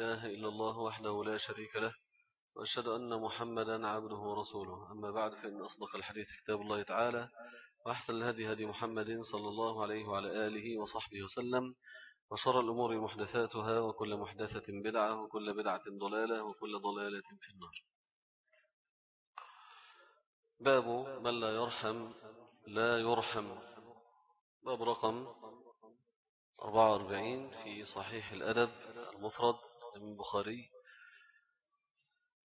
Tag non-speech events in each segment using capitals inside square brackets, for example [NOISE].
إله إلا الله وحده لا شريك له وأشهد أن محمدا عبده ورسوله. أما بعد فإن أصدق الحديث كتاب الله تعالى وأحسن الهدي هدي محمد صلى الله عليه وعلى آله وصحبه وسلم وشر الأمور محدثاتها وكل محدثة بدعة وكل بدعة ضلالة وكل ضلالة في النار. باب من لا يرحم لا يرحم. باب رقم 44 في صحيح الأدب المفرد. من البخاري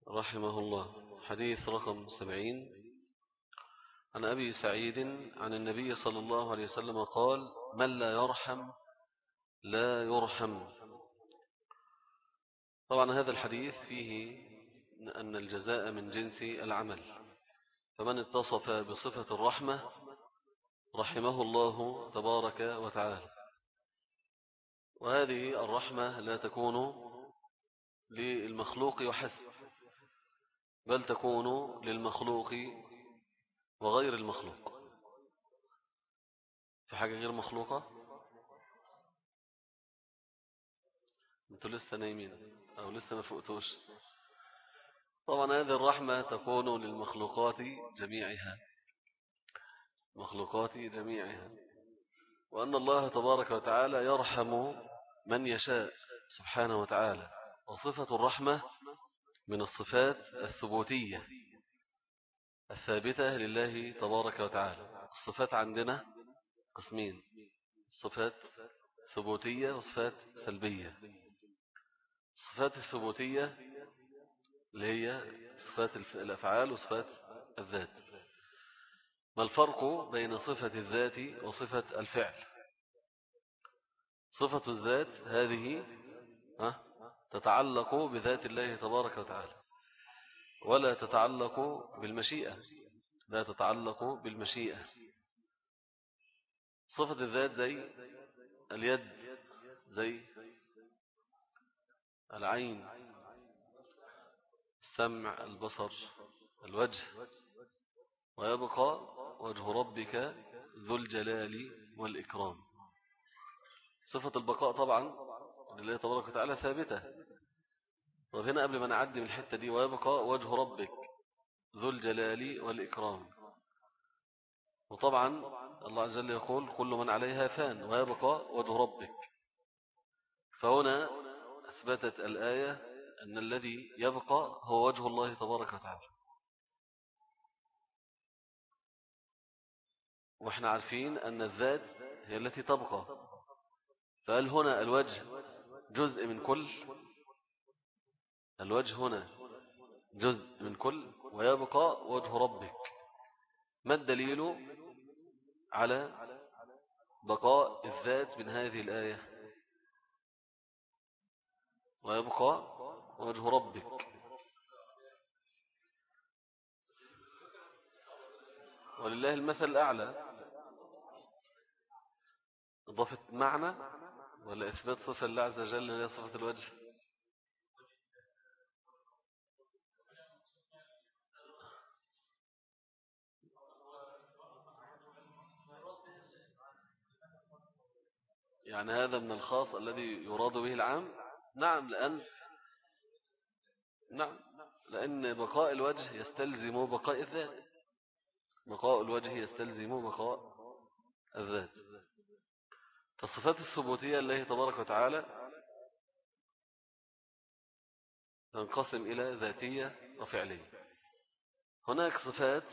رحمه الله. حديث رقم 70 عن أبي سعيد عن النبي صلى الله عليه وسلم قال من لا يرحم لا يرحم. طبعا هذا الحديث فيه أن الجزاء من جنس العمل. فمن اتصف بصفة الرحمة رحمه الله تبارك وتعالى. وهذه الرحمة لا تكون للمخلوق وحسب بل تكون للمخلوق وغير المخلوق. في حاجة غير مخلوقة؟ أنتوا لسه نايمين أو لسه ما فقتوش؟ طبعا هذه الرحمة تكون للمخلوقات جميعها مخلوقات جميعها. وأن الله تبارك وتعالى يرحم من يشاء سبحانه وتعالى. وصفة الرحمة من الصفات الثبوتية الثابتة لله تبارك وتعالى. الصفات عندنا قسمين صفات ثبوتية وصفات سلبية. الصفات الثبوتية اللي هي صفات الأفعال وصفات الذات. ما الفرق بين صفة الذات وصفة الفعل؟ صفة الذات هذه تتعلق بذات الله تبارك وتعالى ولا تتعلق بالمشيئة لا تتعلق بالمشيئة. صفة الذات زي اليد زي العين السمع البصر الوجه ويبقى وجه ربك ذو الجلال والإكرام. صفة البقاء طبعا لله تبارك وتعالى ثابتة. طب هنا قبل ما نعدي من الحتة دي ويبقى وجه ربك ذو الجلال والإكرام. وطبعا الله عز وجل يقول كل من عليها فان ويبقى وجه ربك. فهنا أثبتت الآية أن الذي يبقى هو وجه الله تبارك وتعالى. وإحنا عارفين أن الذات هي التي تبقى. فهل هنا الوجه جزء من كل؟ الوجه هنا جزء من كل ويبقى وجه ربك. ما الدليل على بقاء الذات من هذه الآية؟ ويبقى وجه ربك. ولله المثل الأعلى. إضافة معنى ولا إثبات صفة الله عز وجل هي صفة الوجه؟ يعني هذا من الخاص الذي يراد به العام؟ نعم لأن نعم لأن بقاء الوجه يستلزم بقاء الذات. بقاء الوجه يستلزم بقاء الذات. فالصفات الثبوتية الله تبارك وتعالى تنقسم إلى ذاتية وفعلية. هناك صفات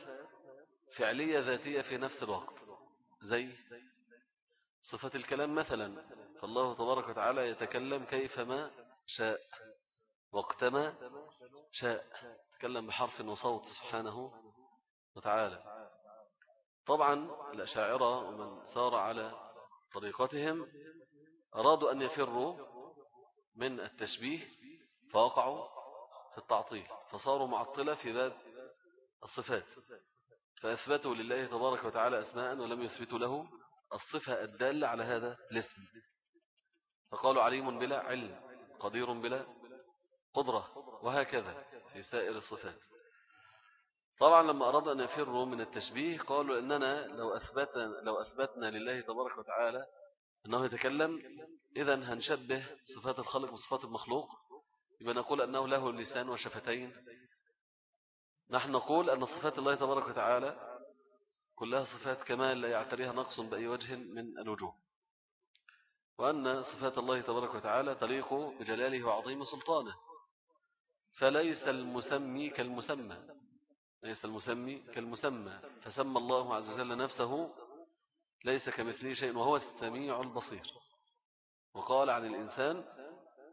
فعلية ذاتية في نفس الوقت زي صفة الكلام مثلا فالله تبارك وتعالى يتكلم كيفما شاء وقتما شاء. تكلم بحرف وصوت سبحانه وتعالى. طبعا الأشاعرة ومن سار على طريقتهم أرادوا أن يفروا من التشبيه فوقعوا في التعطيل فصاروا معطلة في باب الصفات فأثبتوا لله تبارك وتعالى أسماء ولم يثبتوا له الصفة الدالة على هذا الاسم. فقالوا عليم بلا علم قدير بلا قدرة وهكذا في سائر الصفات. طبعا لما أراد أن يفروا من التشبيه قالوا إننا لو أثبتنا, لو أثبتنا لله تبارك وتعالى أنه يتكلم إذا هنشبه صفات الخلق وصفات المخلوق. يبقى نقول أنه له اللسان وشفتين. نحن نقول أن صفات الله تبارك وتعالى كلها صفات كمال لا يعتريها نقص بأي وجه من الوجوه. وأن صفات الله تبارك وتعالى تليق بجلاله وعظيم سلطانه. فليس المسمي كالمسمى. ليس المسمي كالمسمى. فسمى الله عز وجل نفسه ليس كمثله شيء وهو السميع البصير. وقال عن الإنسان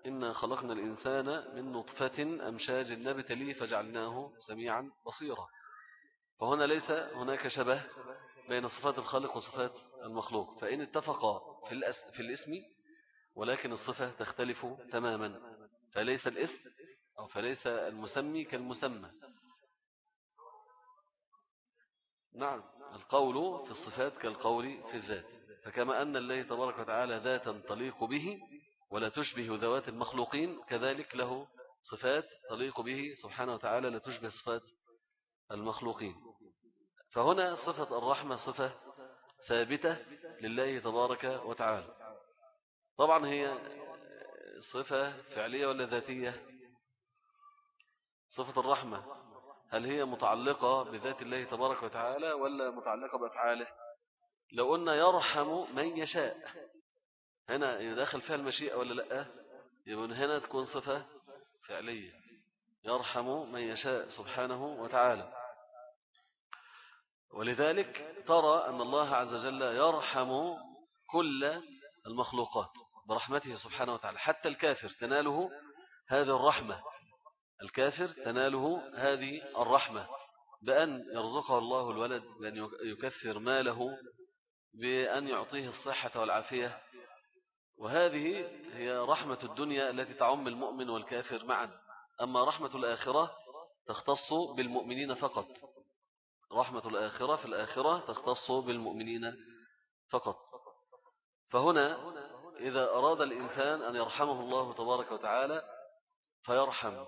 إنا خلقنا الإنسان من نطفة أمشاج نبتليه فجعلناه سميعا بصيرا. فهنا ليس هناك شبه بين صفات الخالق وصفات المخلوق فإن اتفقا في, في الاسم ولكن الصفة تختلف تماما فليس الاسم أو فليس المسمي كالمسمى. نعم القول في الصفات كالقول في الذات فكما أن الله تبارك وتعالى ذاتا تليق به ولا تشبه ذوات المخلوقين كذلك له صفات تليق به سبحانه وتعالى لا تشبه صفات المخلوقين. فهنا صفة الرحمة صفة ثابتة لله تبارك وتعالى. طبعا هي صفة فعلية ولا ذاتية؟ صفة الرحمة. هل هي متعلقة بذات الله تبارك وتعالى ولا متعلقة بأفعاله؟ لو قلنا يرحم من يشاء هنا يدخل فيها المشيئة ولا لأ؟ يبقى هنا تكون صفة فعلية. يرحم من يشاء سبحانه وتعالى. ولذلك ترى أن الله عز وجل يرحم كل المخلوقات برحمته سبحانه وتعالى حتى الكافر تناله هذه الرحمة. الكافر تناله هذه الرحمة بأن يرزقه الله الولد بأن يكثر ماله بأن يعطيه الصحة والعافية. وهذه هي رحمة الدنيا التي تعم المؤمن والكافر معا. أما رحمة الآخرة تختص بالمؤمنين فقط. رحمة الآخرة في الآخرة تختص بالمؤمنين فقط. فهنا إذا أراد الإنسان أن يرحمه الله تبارك وتعالى فيرحم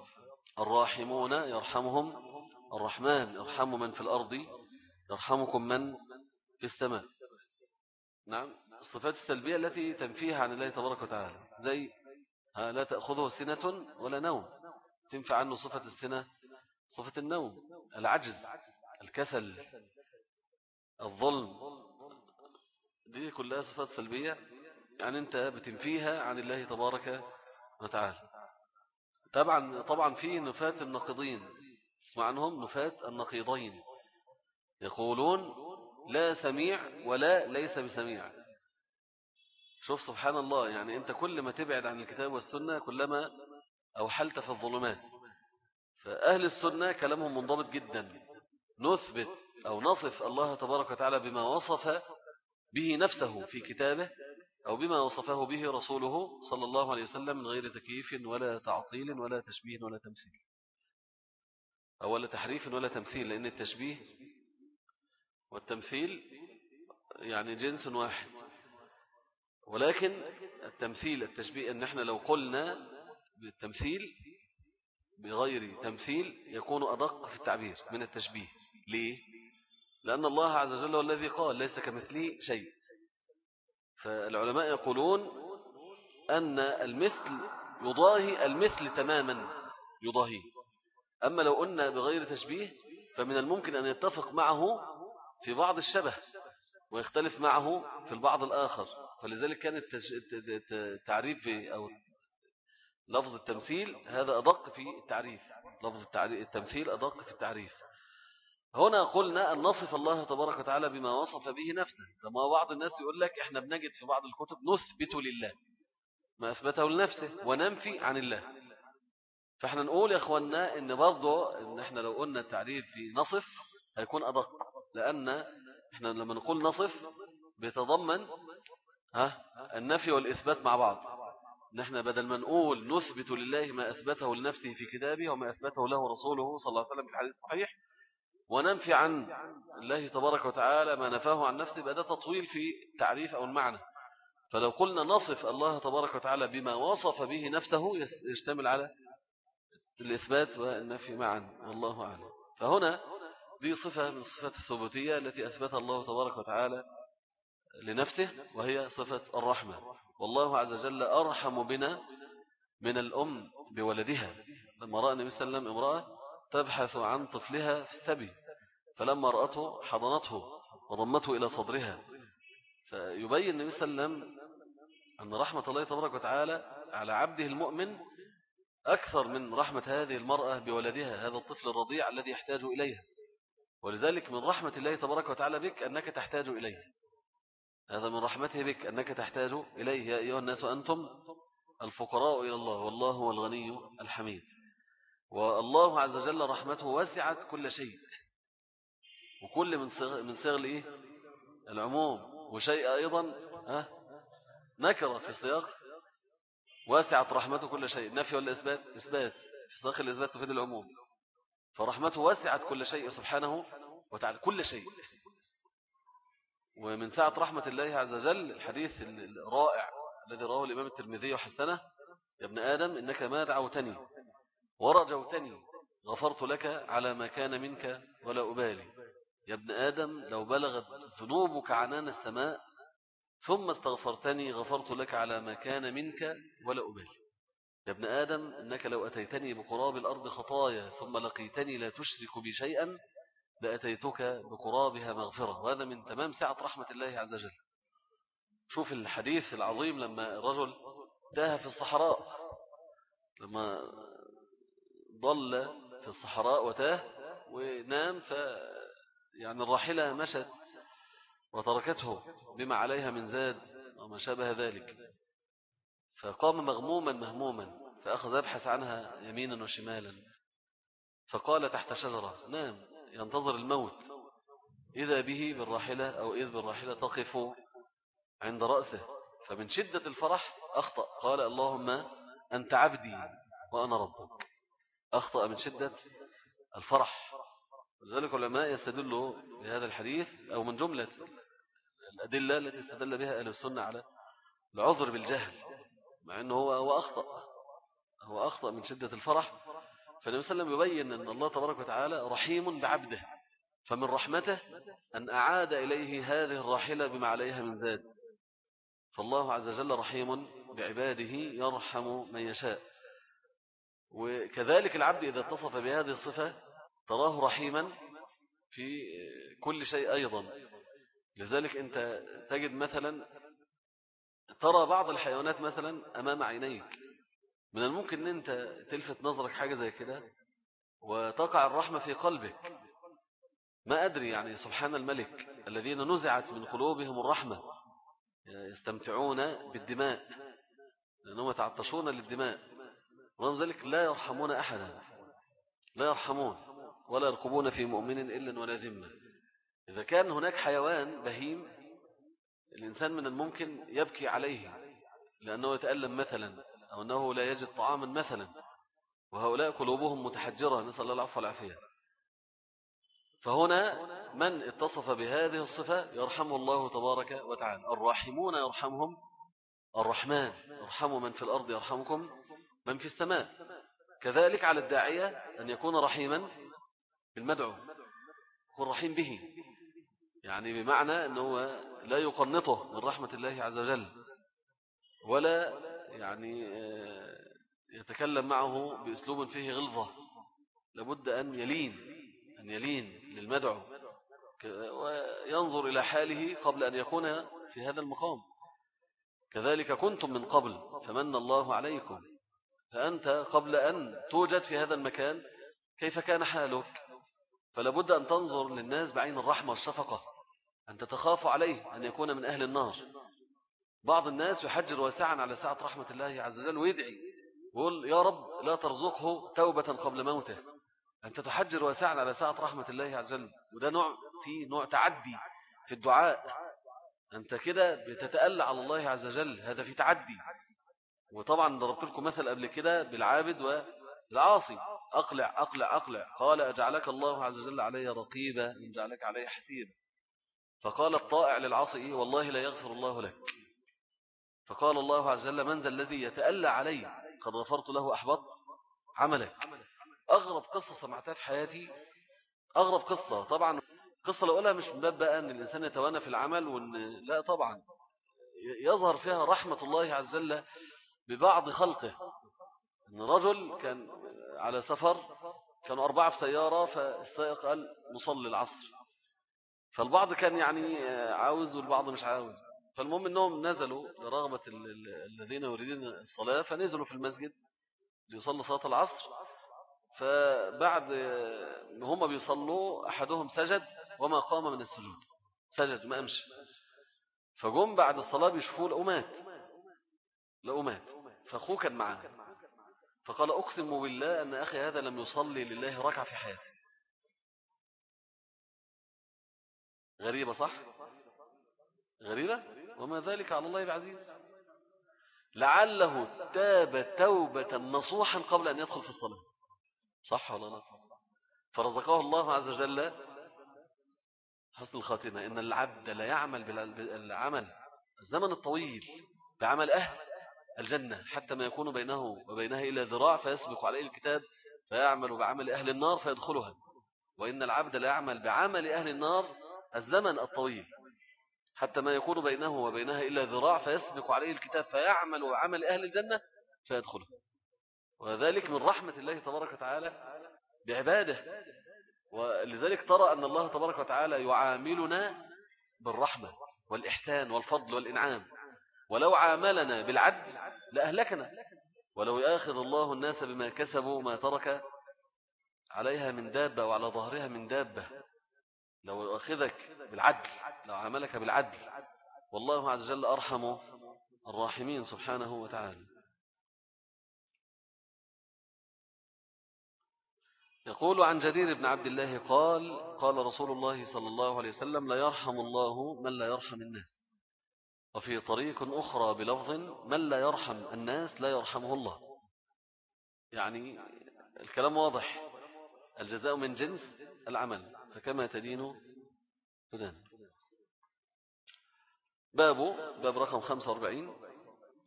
الراحمون يرحمهم الرحمن. يرحم من في الأرض يرحمكم من في السماء. نعم الصفات السلبية التي تنفيها عن الله تبارك وتعالى. زي لا تأخذه سنة ولا نوم. تنفع عنه صفة السنة صفة النوم العجز. الكسل الظلم دي كلها صفات سلبية يعني أنت بتنفيها عن الله تبارك وتعالى. طبعا طبعا في نفات النقيضين اسمع عنهم نفات النقيضين يقولون لا سميع ولا ليس بسميع. شوف سبحان الله يعني أنت كل ما تبعد عن الكتاب والسنة كلما أوحلت في الظلمات. فأهل السنة كلامهم منضبط جدا. نثبت أو نصف الله تبارك وتعالى بما وصف به نفسه في كتابه أو بما وصفه به رسوله صلى الله عليه وسلم من غير تكييف ولا تعطيل ولا تشبيه ولا تمثيل. أو ولا تحريف ولا تمثيل لأن التشبيه والتمثيل يعني جنس واحد. ولكن التمثيل التشبيه أن إحنا لو قلنا بالتمثيل بغير تمثيل يكون أدق في التعبير من التشبيه. ليه؟ لأن الله عز وجل هو الذي قال ليس كمثله شيء. فالعلماء يقولون أن المثل يضاهي المثل تماما يضاهيه. أما لو قلنا بغير تشبيه فمن الممكن أن يتفق معه في بعض الشبه ويختلف معه في البعض الآخر. فلذلك كان التعريف أو لفظ التمثيل هذا أدق في التعريف. لفظ التمثيل أدق في التعريف. هنا قلنا أن نصف الله تبارك وتعالى بما وصف به نفسه. كما بعض الناس يقول لك إحنا بنجد في بعض الكتب نثبت لله. ما أثبته لنفسه وننفي عن الله. فإحنا نقول يا أخوانا إن برضو إن إحنا لو قلنا التعريف في نصف هيكون أدق. لأن إحنا لما نقول نصف بيتضمن ها النفي والإثبات مع بعض. نحن بدل ما نقول نثبت لله ما أثبته لنفسه في كتابه وما أثبته له رسوله صلى الله عليه وسلم في الحديث الصحيح وننفي عن الله تبارك وتعالى ما نفاه عن نفسه ده تطويل في التعريف أو المعنى. فلو قلنا نصف الله تبارك وتعالى بما وصف به نفسه يشتمل على الإثبات والنفي معا. والله أعلم. فهنا دي صفة من الصفات الثبوتية التي أثبتها الله تبارك وتعالى لنفسه وهي صفة الرحمة. والله عز وجل أرحم بنا من الأم بولدها. لما رأى النبي صلى الله عليه وسلم امرأة تبحث عن طفلها في السبي فلما رأته حضنته وضمته إلى صدرها فيبين النبي صلى الله عليه وسلم أن رحمة الله تبارك وتعالى على عبده المؤمن أكثر من رحمة هذه المرأة بولدها هذا الطفل الرضيع الذي يحتاج إليها ولذلك من رحمة الله تبارك وتعالى بك أنك تحتاج إليه. هذا من رحمته بك أنك تحتاج إليه. يا أيها الناس أنتم الفقراء إلى الله والله هو الغني الحميد. والله عز وجل رحمته وسعت كل شيء. وكل من صغر من صغر إيه؟ العموم. وشيء أيضا ها؟ نكرة في سياق واسعت رحمته كل شيء. نفي ولا إثبات؟ إثبات. في سياق الإثبات تفيد العموم. فرحمته وسعت كل شيء سبحانه وتعالى. كل شيء. ومن سعة رحمة الله عز وجل الحديث الرائع الذي رواه الإمام الترمذي وحسنه. يا ابن آدم إنك ما دعوتني. ورجوتني. غفرت لك على ما كان منك ولا أبالي. يا ابن آدم لو بلغت ذنوبك عنان السماء ثم استغفرتني غفرت لك على ما كان منك ولا أبالي. يا ابن آدم إنك لو أتيتني بقراب الأرض خطايا ثم لقيتني لا تشرك بي شيئا لأتيتك بقرابها مغفرة. وهذا من تمام سعة رحمة الله عز وجل. شوف الحديث العظيم لما الرجل تاه في الصحراء. لما ضل في الصحراء وتاه ونام ف يعني الراحلة مشت وتركته بما عليها من زاد وما شابه ذلك. فقام مغموما مهموما فأخذ يبحث عنها يمينا وشمالا. فقال تحت شجرة نام ينتظر الموت. إذا به بالراحلة أو إذ بالراحلة تقف عند رأسه. فمن شدة الفرح أخطأ قال اللهم أنت عبدي وأنا ربك. أخطأ من شدة الفرح. ولذلك علماء يستدلوا بهذا الحديث أو من جملة الأدلة التي استدل بها أهل السنة على العذر بالجهل مع أنه هو, هو أخطأ هو أخطأ من شدة الفرح. فالنبي صلى الله عليه وسلم يبين أن الله تبارك وتعالى رحيم بعبده فمن رحمته أن أعاد إليه هذه الراحلة بما عليها من زاد. فالله عز وجل رحيم بعباده يرحم من يشاء. وكذلك العبد إذا اتصف بهذه الصفة تراه رحيما في كل شيء أيضا. لذلك أنت تجد مثلا ترى بعض الحيوانات مثلا أمام عينيك. من الممكن أن أنت تلفت نظرك حاجة زي كده وتقع الرحمة في قلبك. ما أدري يعني سبحان الملك الذين نزعت من قلوبهم الرحمة يستمتعون بالدماء لأنهم يتعطشون للدماء. ورغم ذلك لا يرحمون أحدا لا يرحمون. ولا يرقبون في مؤمن إلا ولا ذمة. إذا كان هناك حيوان بهيم الإنسان من الممكن يبكي عليه لأنه يتألم مثلا أو أنه لا يجد طعاما مثلا وهؤلاء قلوبهم متحجرة. نسأل الله العفو والعافية. فهنا من اتصف بهذه الصفة؟ يرحمه الله تبارك وتعالى. الراحمون يرحمهم الرحمن. يرحموا من في الأرض يرحمكم من في السماء. كذلك على الداعية أن يكون رحيما بالمدعو يكون رحيم به. يعني بمعنى أنه لا يقنطه من رحمة الله عز وجل ولا يعني آه، يتكلم معه بأسلوب فيه غلظة. لابد أن يلين أن يلين للمدعو وينظر إلى حاله قبل أن يكون في هذا المقام. كذلك كنتم من قبل فمن الله عليكم. فأنت قبل أن توجد في هذا المكان كيف كان حالك؟ فلابد أن تنظر للناس بعين الرحمة والشفقة أن تتخاف عليه أن يكون من أهل النار. بعض الناس يحجر واسعا على ساعة رحمة الله عز وجل ويدعي يقول يا رب لا ترزقه توبة قبل موته. أنت تحجر واسعا على ساعة رحمة الله عز وجل وده نوع في نوع تعدي في الدعاء. أنت كده بتتألى على الله عز وجل هذا في تعدي. وطبعا ضربت لكم مثل قبل كده بالعابد والعاصي. أقلع أقلع أقلع. قال أجعلك الله عز وجل علي رقيبا إن جعلك علي حسيبا. فقال الطائع للعاصي إيه والله لا يغفر الله لك. فقال الله عز وجل من ذا الذي يتألى علي؟ قد غفرت له أحبط عملك. أغرب قصة سمعتها في حياتي. أغرب قصة. طبعا قصة لو قولها مش من باب بقى أن الإنسان يتوانى في العمل وأن لا طبعا. يظهر فيها رحمة الله عز وجل ببعض خلقه. أن رجل كان على سفر كانوا أربعة في سيارة فالسائق قال نصلي العصر. فالبعض كان يعني عاوز والبعض مش عاوز. فالمهم أنهم نزلوا لرغبة الذين يريدون الصلاة فنزلوا في المسجد ليصلوا صلاة العصر. فبعد هم بيصلوا أحدهم سجد وما قام من السجود. سجد ما أمشي فجم بعد الصلاة بيشوفوه لقوا مات. لقوا مات. فأخوه كان معاه. فقال أقسم بالله أن أخي هذا لم يصلي لله ركع في حياته غريبة صح؟ غريبة؟ وما ذلك على الله بعزيز. لعله تاب توبة نصوحا قبل أن يدخل في الصلاة. صح ولا لا؟ فرزقه الله عز وجل حسن الخاتمة. إن العبد لا يعمل بالعمل الزمن الطويل بعمل أهل. الجنة حتى ما يكون بينه وبينها إلى ذراع فيسبق عليه الكتاب فيعمل بعمل أهل النار فيدخلها. وإن العبد لا يعمل بعمل أهل النار الزمن الطويل. حتى ما يكون بينه وبينها إلا ذراع فيسبق عليه الكتاب فيعمل عمل أهل الجنة فيدخله وذلك من رحمة الله تبارك وتعالى بعباده. ولذلك ترى أن الله تبارك وتعالى يعاملنا بالرحمة والإحسان والفضل والإنعام. ولو عاملنا بالعدل لأهلكنا. ولو يأخذ الله الناس بما كسبوا ما ترك عليها من دابة وعلى ظهرها من دابة. لو يأخذك بالعدل لو عاملك بالعدل. والله عز وجل أرحم الراحمين سبحانه وتعالى. يقول عن جرير بن عبد الله قال قال رسول الله صلى الله عليه وسلم لا يرحم الله من لا يرحم الناس. وفي طريق أخرى بلفظ من لا يرحم الناس لا يرحمه الله. يعني الكلام واضح. الجزاء من جنس العمل. فكما تدين تدان. باب باب رقم 45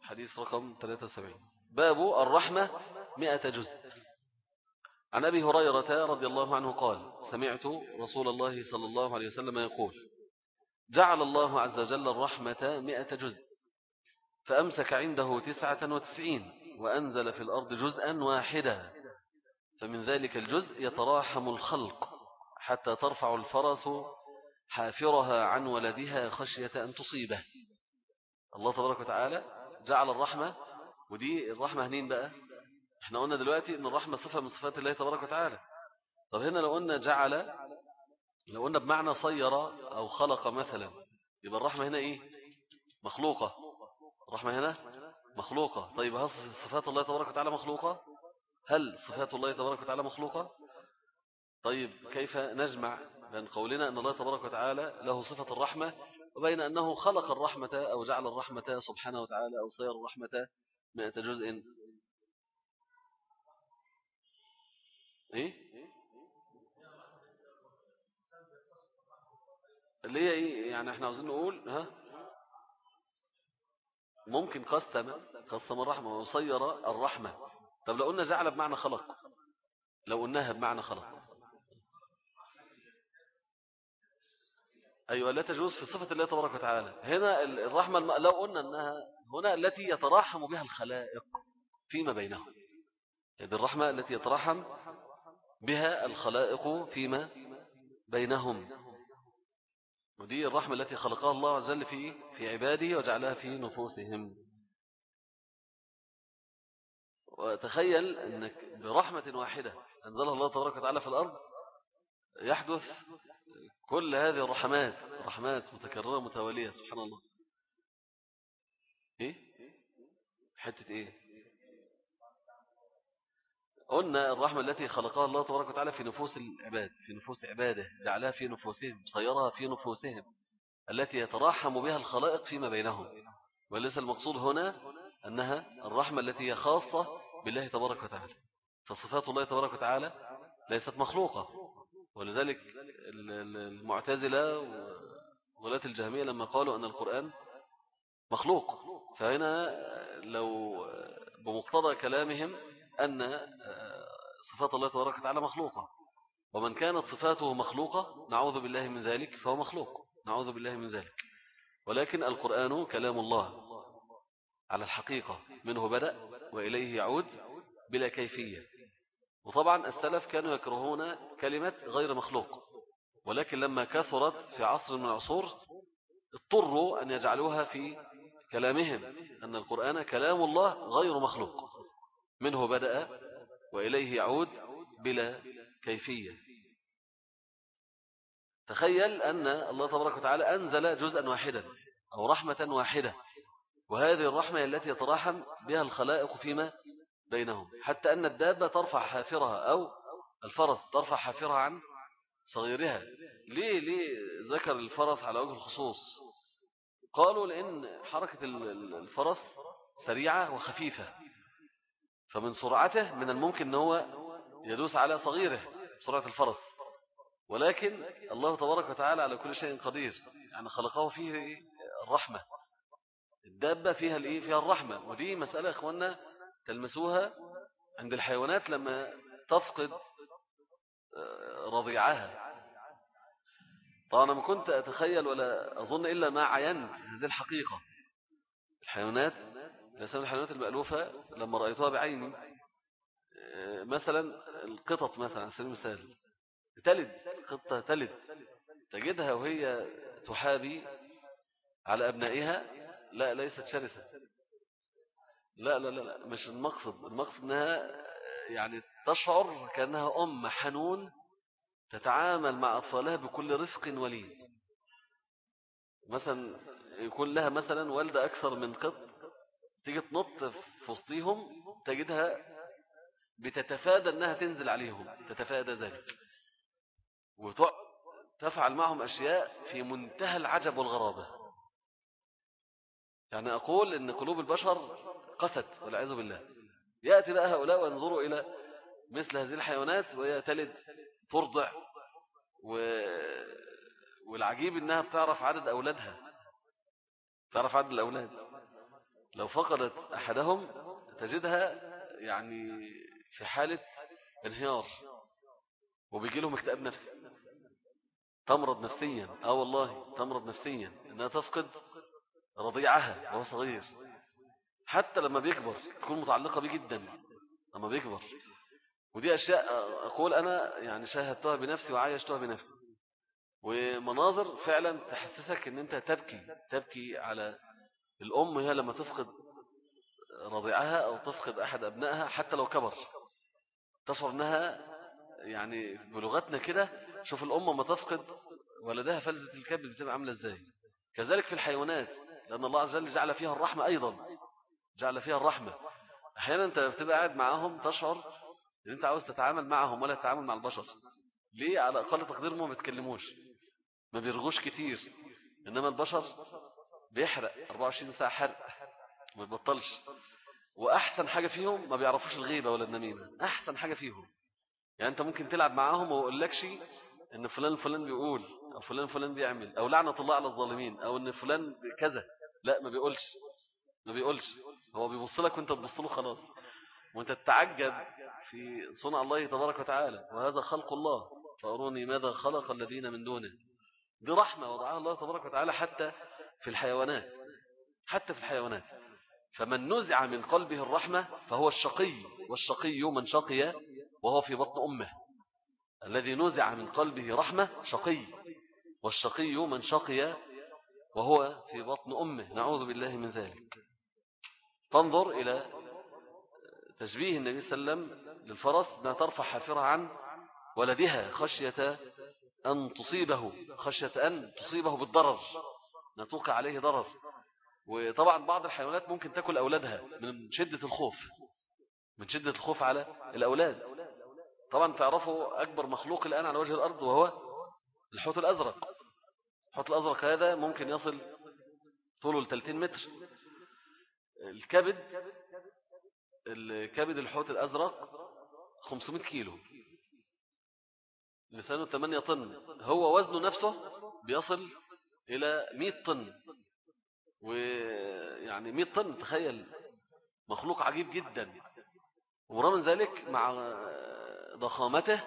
حديث رقم 73 باب الرحمة مئة جزء. عن أبي هريرة رضي الله عنه قال سمعت رسول الله صلى الله عليه وسلم يقول جعل الله عز وجل الرحمة مئة جزء فأمسك عنده تسعة وتسعين وأنزل في الأرض جزءا واحدا فمن ذلك الجزء يتراحم الخلق حتى ترفع الفرس حافرها عن ولدها خشية أن تصيبه. الله تبارك وتعالى جعل الرحمة ودي الرحمة هنين بقى؟ إحنا قلنا دلوقتي إن الرحمة صفة من صفات الله تبارك وتعالى. طب هنا لو قلنا جعل لو قلنا بمعنى صير أو خلق مثلا يبقى الرحمة هنا إيه؟ مخلوقة. الرحمة هنا مخلوقة. طيب هل صفات الله تبارك وتعالى مخلوقة؟ هل صفات الله تبارك وتعالى مخلوقة؟ طيب كيف نجمع بين قولنا أن الله تبارك وتعالى له صفة الرحمة وبين أنه خلق الرحمة أو جعل الرحمة سبحانه وتعالى أو صير الرحمة مئة جزء؟ إيه؟ اللي هي إيه؟ يعني إحنا عاوزين نقول ها؟ ممكن قسم قسم الرحمة وصير الرحمة. طب لو قلنا جعل بمعنى خلق لو قلناها بمعنى خلق. أيوة لا تجوز في صفة الله تبارك وتعالى. هنا الرحمة لو قلنا أنها هنا التي يتراحم بها الخلائق فيما بينهم. هذه الرحمة التي يتراحم بها الخلائق فيما بينهم. ودي الرحمة التي خلقها الله عز وجل في في عباده وجعلها في نفوسهم. وتخيل أنك برحمة واحدة أنزلها الله تبارك وتعالى في الأرض يحدث كل هذه الرحمات رحمات متكررة متوالية سبحان الله. إيه؟ حتة إيه؟ قلنا الرحمة التي خلقها الله تبارك وتعالى في نفوس العباد في نفوس عباده جعلها في نفوسهم صيرها في نفوسهم التي يتراحم بها الخلائق فيما بينهم. وليس المقصود هنا أنها الرحمة التي هي خاصة بالله تبارك وتعالى. فصفات الله تبارك وتعالى ليست مخلوقة. ولذلك المعتزلة وغلاة الجهمية لما قالوا أن القرآن مخلوق فهنا لو بمقتضى كلامهم أن صفات الله تبارك وتعالى مخلوقة. ومن كانت صفاته مخلوقة نعوذ بالله من ذلك فهو مخلوق. نعوذ بالله من ذلك. ولكن القرآن كلام الله على الحقيقة. منه بدأ وإليه يعود بلا كيفية. وطبعا السلف كانوا يكرهون كلمة غير مخلوق. ولكن لما كثرت في عصر من العصور اضطروا أن يجعلوها في كلامهم أن القرآن كلام الله غير مخلوق. منه بدأ وإليه يعود بلا كيفية. تخيل أن الله تبارك وتعالى أنزل جزءا واحدا أو رحمة واحدة وهذه الرحمة التي يتراحم بها الخلائق فيما بينهم. حتى أن الدابة ترفع حافرها أو الفرس ترفع حافرها عن صغيرها. ليه؟ ليه ذكر الفرس على وجه الخصوص. قالوا لأن حركة الفرس سريعة وخفيفة. فمن سرعته من الممكن أن هو يدوس على صغيره سرعة الفرس. ولكن الله تبارك وتعالى على كل شيء قدير. يعني خلقه فيه الرحمة. الدابة فيها الإيه؟ فيها الرحمة. ودي مسألة إخواننا تلمسوها عند الحيوانات لما تفقد آه، رضيعها. طبعا ما كنت أتخيل ولا أظن إلا ما عينت هذه الحقيقة. الحيوانات لسان الحيوانات المألوفة لما رأيتها بعيني. آه، مثلا القطط مثلا على سبيل المثال. تلد قطة تلد. تجدها وهي تحابي على أبنائها. لا ليست شرسة. لا لا لا مش المقصد. المقصد أنها يعني تشعر كأنها أم حنون تتعامل مع أطفالها بكل رفق ولين مثلا يكون لها مثلا والدة أكثر من قط تيجي تنط في وسطيهم تجدها بتتفادى أنها تنزل عليهم تتفادى ذلك. وتفعل معهم أشياء في منتهى العجب والغرابة. يعني أقول أن قلوب البشر قست والعياذ بالله. يأتي بقى هؤلاء وينظروا إلى مثل هذه الحيوانات وهي تلد ترضع و... والعجيب أنها بتعرف عدد أولادها. تعرف عدد الأولاد. لو فقدت أحدهم تجدها يعني في حالة انهيار وبيجي لهم اكتئاب نفسي. تمرض نفسيا. آه والله تمرض نفسيا. إنها تفقد رضيعها وهو صغير. حتى لما بيكبر تكون متعلقة بيه جدا. لما بيكبر. ودي أشياء أقول أنا يعني شاهدتها بنفسي وعايشتها بنفسي. ومناظر فعلا تحسسك إن أنت تبكي تبكي على الأم هي لما تفقد رضيعها أو تفقد أحد أبنائها حتى لو كبر. تشعر أنها يعني بلغتنا كده شوف الأم ما تفقد ولدها فلزة الكبد بتبقى عاملة إزاي. كذلك في الحيوانات لأن الله عز وجل جعل فيها الرحمة أيضا. جعل فيها الرحمة. أحيانا أنت بتبقى قاعد معاهم تشعر أن أنت عاوز تتعامل معهم ولا تتعامل مع البشر. ليه؟ على أقل تقدير ما بيتكلموش. ما بيرغوش كتير. إنما البشر بيحرق 24 ساعة حرق ما يبطلش. وأحسن حاجة فيهم ما بيعرفوش الغيبة ولا النميمة. أحسن حاجة فيهم. يعني أنت ممكن تلعب معاهم ويقول لكش إن فلان فلان بيقول أو فلان فلان بيعمل أو لعنة الله على الظالمين أو إن فلان كذا. لا ما بيقولش. ما بيقولش. هو بيبص لك وأنت تبص له خلاص. وأنت تتعجب في صنع الله تبارك وتعالى. وهذا خلق الله. فأروني ماذا خلق الذين من دونه. دي رحمة وضعها الله تبارك وتعالى حتى في الحيوانات حتى في الحيوانات. فمن نزع من قلبه الرحمة فهو الشقي والشقي من شقي وهو في بطن أمه. الذي نزع من قلبه رحمة شقي والشقي من شقي وهو في بطن أمه. نعوذ بالله من ذلك. تنظر إلى تشبيه النبي صلى الله عليه وسلم للفرس أنها ترفع حافرها عن ولدها خشية أن تصيبه خشية أن تصيبه بالضرر. نتوقع عليه ضرر. وطبعا بعض الحيوانات ممكن تأكل أولادها من شدة الخوف من شدة الخوف على الأولاد. طبعا تعرفوا أكبر مخلوق الآن على وجه الأرض وهو الحوت الأزرق. الحوت الأزرق هذا ممكن يصل طوله ل 30 متر. الكبد الكبد الحوت الأزرق 500 كيلو. لسانه 8 طن. هو وزنه نفسه بيصل إلى 100 طن. ويعني 100 طن تخيل. مخلوق عجيب جدا. ورغم ذلك مع ضخامته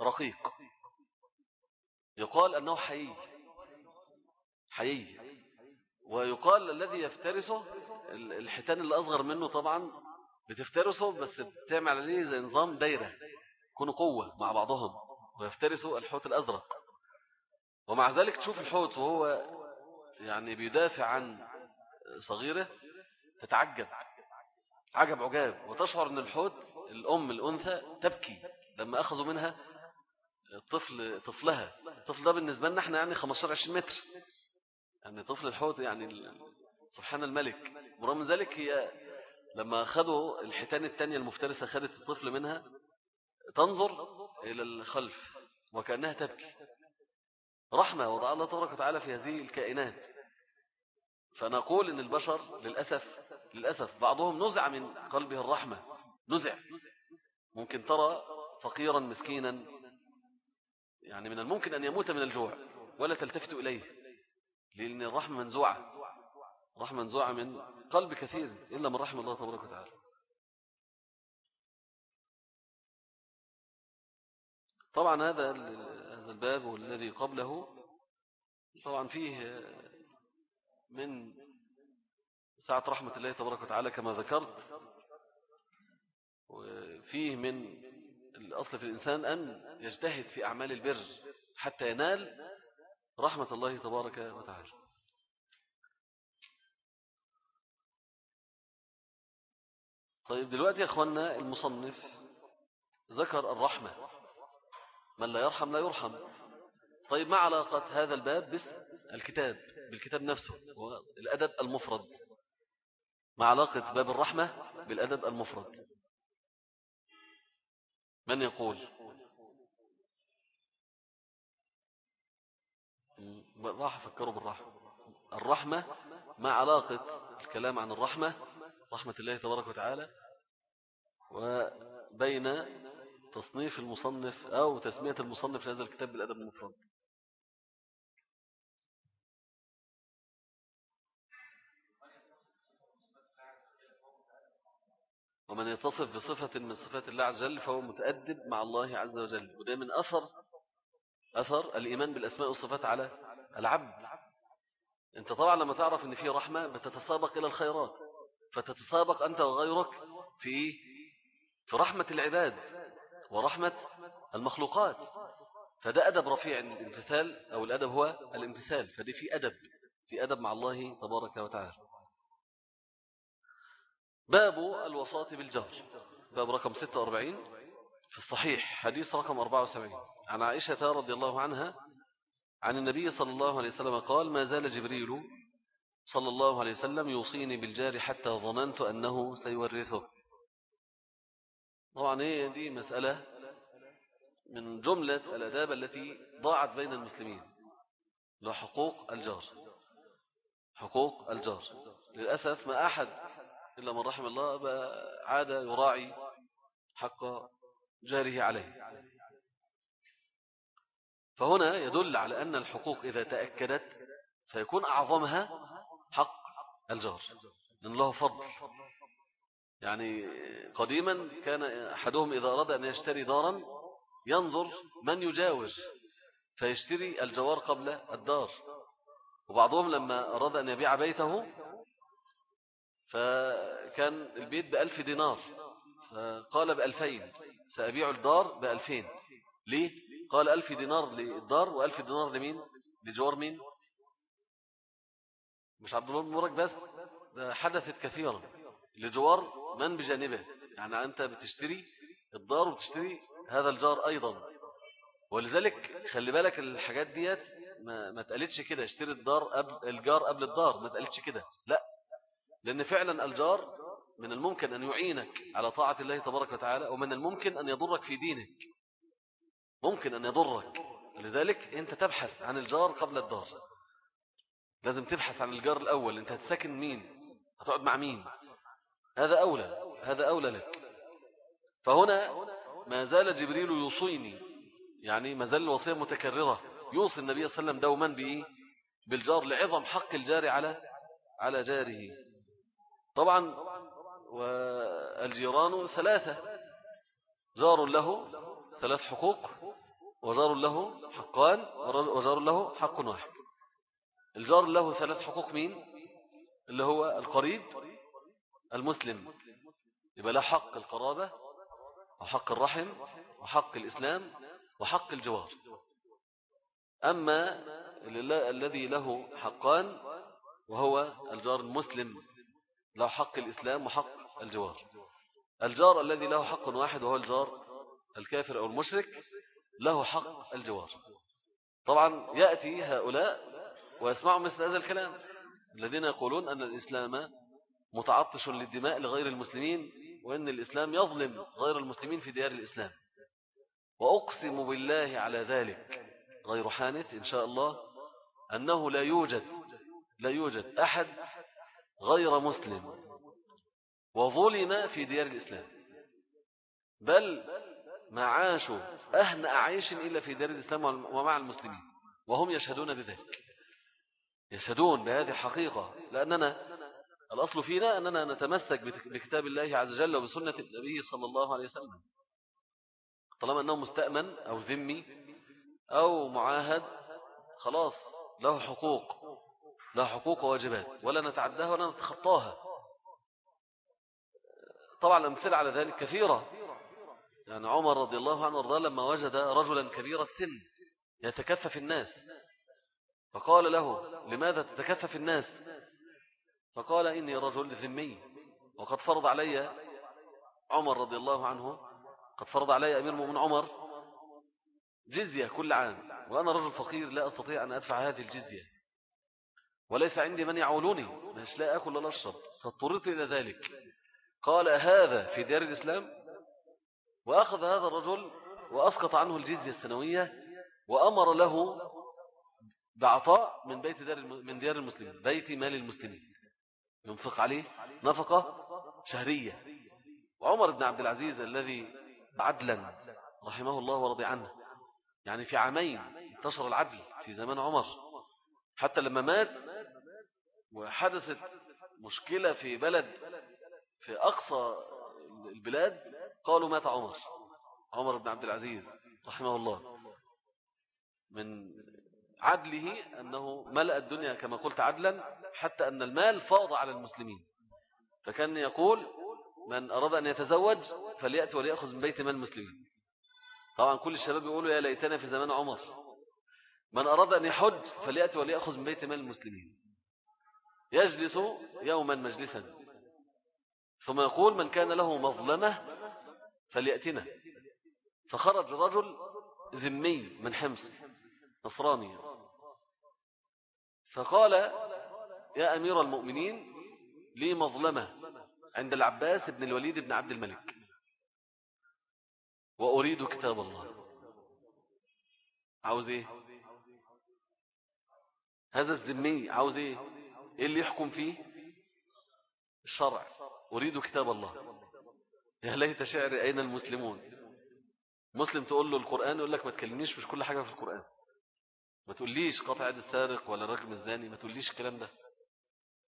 رقيق. يقال أنه حيي حيي ويقال الذي يفترسه الحيتان اللي أصغر منه طبعا بتفترسوا بس بتعمل عليه زي نظام دايرة. يكونوا قوة مع بعضهم. ويفترسوا الحوت الأزرق. ومع ذلك تشوف الحوت وهو يعني بيدافع عن صغيرة تتعجب عجب عجاب. وتشعر أن الحوت الأم الأنثى تبكي لما أخذوا منها الطفل طفلها. الطفل ده بالنسبة لنا إحنا يعني 15-20 متر. يعني طفل الحوت يعني سبحان الملك. ورغم ذلك هي لما أخذوا الحيتان التانية المفترسة خدت الطفل منها تنظر إلى الخلف وكأنها تبكي. رحمة وضع الله تبارك وتعالى في هذه الكائنات. فنقول إن البشر للأسف للأسف بعضهم نزع من قلبه الرحمة. نزع. ممكن ترى فقيرا مسكينا يعني من الممكن أن يموت من الجوع ولا تلتفت إليه لأن الرحمة منزوعة. رحمة منزوعة من قلب كثير إلا من رحم الله تبارك وتعالى. طبعا هذا الباب والذي قبله. طبعا فيه من سعة رحمة الله تبارك وتعالى كما ذكرت وفيه من الأصل في الإنسان أن يجتهد في أعمال البر حتى ينال رحمة الله تبارك وتعالى. طيب دلوقتي يا أخوانا المصنف ذكر الرحمة. من لا يرحم لا يرحم. طيب ما علاقة هذا الباب بس الكتاب بالكتاب نفسه الأدب المفرد. ما علاقة باب الرحمة بالأدب المفرد. من يقول؟ راح فكروا بالرحمة الرحمة ما علاقة الكلام عن الرحمة رحمة الله تبارك وتعالى وبين تصنيف المصنف أو تسمية المصنف لهذا الكتاب بالأدب المفرد. ومن يتصف بصفة من صفات الله عز وجل فهو متأدب مع الله عز وجل. وده من أثر أثر الإيمان بالأسماء والصفات على العبد. أنت طبعا لما تعرف أن في رحمة بتتسابق إلى الخيرات. فتتسابق أنت وغيرك في في رحمة العباد. ورحمة المخلوقات. فده أدب رفيع الامتثال أو الأدب هو الامتثال. فدي في أدب في أدب مع الله تبارك وتعالى. باب الوساط بالجهر. باب رقم 46 في الصحيح حديث رقم 74 عن عائشة رضي الله عنها عن النبي صلى الله عليه وسلم قال ما زال جبريل صلى الله عليه وسلم يوصيني بالجار حتى ظننت أنه سيورثه. طبعا هي دي مسألة من جملة الأداب التي ضاعت بين المسلمين له حقوق الجار. حقوق الجار. للأسف ما أحد إلا من رحم الله عاد يراعي حق جاره عليه. فهنا يدل على أن الحقوق إذا تأكدت فيكون أعظمها حق الجار. لأن له فضل. يعني قديما كان أحدهم إذا أراد أن يشتري دارا ينظر من يجاور فيشتري الجوار قبل الدار وبعضهم لما أراد أن يبيع بيته فكان البيت بألف دينار فقال بألفين سأبيع الدار بألفين ليه؟ قال ألف دينار للدار وألف دينار لمين؟ لجوار مين؟ مش عبد الله بن بس ده حدثت كثيرا لجوار من بجانبه؟ يعني أنت بتشتري الدار وبتشتري هذا الجار أيضا. ولذلك خلي بالك الحاجات ديت ما, ما تقلتش كده اشتري الدار قبل الجار قبل الدار ما تقلتش كده. لا. لأن فعلا الجار من الممكن أن يعينك على طاعة الله تبارك وتعالى ومن الممكن أن يضرك في دينك. ممكن أن يضرك. لذلك أنت تبحث عن الجار قبل الدار. لازم تبحث عن الجار الأول. أنت هتساكن مين؟ هتقعد مع مين؟ هذا أولى هذا أولى لك. فهنا ما زال جبريل يوصيني يعني ما زال الوصية متكررة. يوصي النبي صلى الله عليه وسلم دوما بإيه؟ بالجار لعظم حق الجار على على جاره. طبعا والجيران ثلاثة. جار له ثلاث حقوق وجار له حقان وجار له حق واحد. الجار له ثلاث حقوق مين؟ اللي هو القريب المسلم يبقى له حق القرابة وحق الرحم وحق الإسلام وحق الجوار. أما الذي له حقان وهو الجار المسلم له حق الإسلام وحق الجوار. الجار الذي له حق واحد وهو الجار الكافر أو المشرك له حق الجوار. طبعا يأتي هؤلاء ويسمعوا مثل هذا الكلام الذين يقولون أن الإسلام متعطش للدماء لغير المسلمين وأن الإسلام يظلم غير المسلمين في ديار الإسلام. وأقسم بالله على ذلك غير حانث إن شاء الله أنه لا يوجد لا يوجد أحد غير مسلم وظلم في ديار الإسلام. بل ما عاشوا أهنأ عيش إلا في ديار الإسلام ومع المسلمين وهم يشهدون بذلك. يشهدون بهذه الحقيقة لأننا الأصل فينا أننا نتمسك بكتاب الله عز وجل وبسنة النبي صلى الله عليه وسلم. طالما أنه مستأمن أو ذمي أو معاهد خلاص له حقوق له حقوق وواجبات ولا نتعداها ولا نتخطاها. طبعا الأمثلة على ذلك كثيرة. يعني عمر رضي الله عنه وارضاه لما وجد رجلا كبير السن يتكفف الناس فقال له لماذا تتكفف الناس؟ فقال إني رجل ذمي وقد فرض علي عمر رضي الله عنه قد فرض علي أمير من عمر جزية كل عام وأنا رجل فقير لا أستطيع أن أدفع هذه الجزية وليس عندي من يعولني مش لا أكل ولا أشرب فاضطررت إلى ذلك. قال هذا في ديار الإسلام؟ وأخذ هذا الرجل وأسقط عنه الجزية السنوية وأمر له بعطاء من بيت دار من ديار المسلمين بيت مال المسلمين. ينفق عليه نفقة شهرية. وعمر بن عبد العزيز الذي عدلا رحمه الله ورضي عنه يعني في عامين انتشر العدل في زمان عمر. حتى لما مات وحدثت مشكلة في بلد في أقصى البلاد قالوا مات عمر عمر بن عبد العزيز رحمه الله. من عدله أنه ملأ الدنيا كما قلت عدلا حتى أن المال فاض على المسلمين. فكان يقول من أراد أن يتزوج فليأتي وليأخذ من بيت مال المسلمين. طبعا كل الشباب يقولوا يا ليتنا في زمان عمر. من أراد أن يحج فليأتي وليأخذ من بيت مال المسلمين. يجلس يوما مجلسا. ثم يقول من كان له مظلمة فليأتنا فخرج رجل ذمي من حمص نصراني. فقال يا أمير المؤمنين لي مظلمة عند العباس بن الوليد بن عبد الملك؟ وأريد كتاب الله. عاوز إيه؟ هذا الذمي عاوز إيه؟ إيه اللي يحكم فيه؟ الشرع. أريد كتاب الله. يا ليت شعري أين المسلمون. مسلم تقول له القرآن يقول لك ما تكلمنيش مش كل حاجة في القرآن. ما تقوليش قطع يد السارق ولا رجم الزاني ما تقوليش الكلام ده.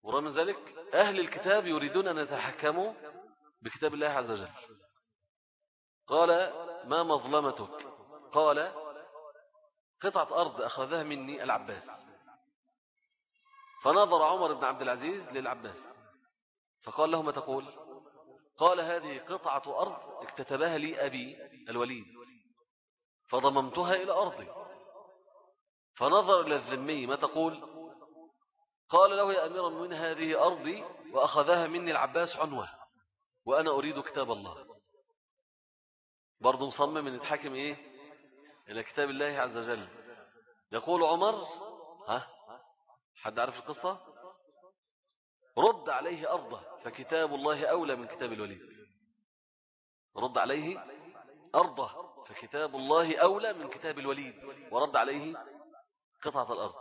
ورغم ذلك أهل الكتاب يريدون أن يتحكموا بكتاب الله عز وجل. قال ما مظلمتك؟ قال قطعة أرض أخذها مني العباس. فنظر عمر بن عبد العزيز للعباس. فقال له ما تقول؟ قال هذه قطعة أرض اكتتبها لي أبي الوليد فضممتها إلى أرضي. فنظر إلى الذمي ما تقول؟ قال له يا أمير المؤمنين هذه أرضي وأخذها مني العباس عنوة وأنا أريد كتاب الله. برضو مصمم أن يتحكم إيه؟ إلى كتاب الله عز وجل. يقول عمر ها؟ حد عارف القصة؟ رد عليه أرضه فكتاب الله أولى من كتاب الوليد. رد عليه أرضه فكتاب الله أولى من كتاب الوليد. ورد عليه قطعة الأرض.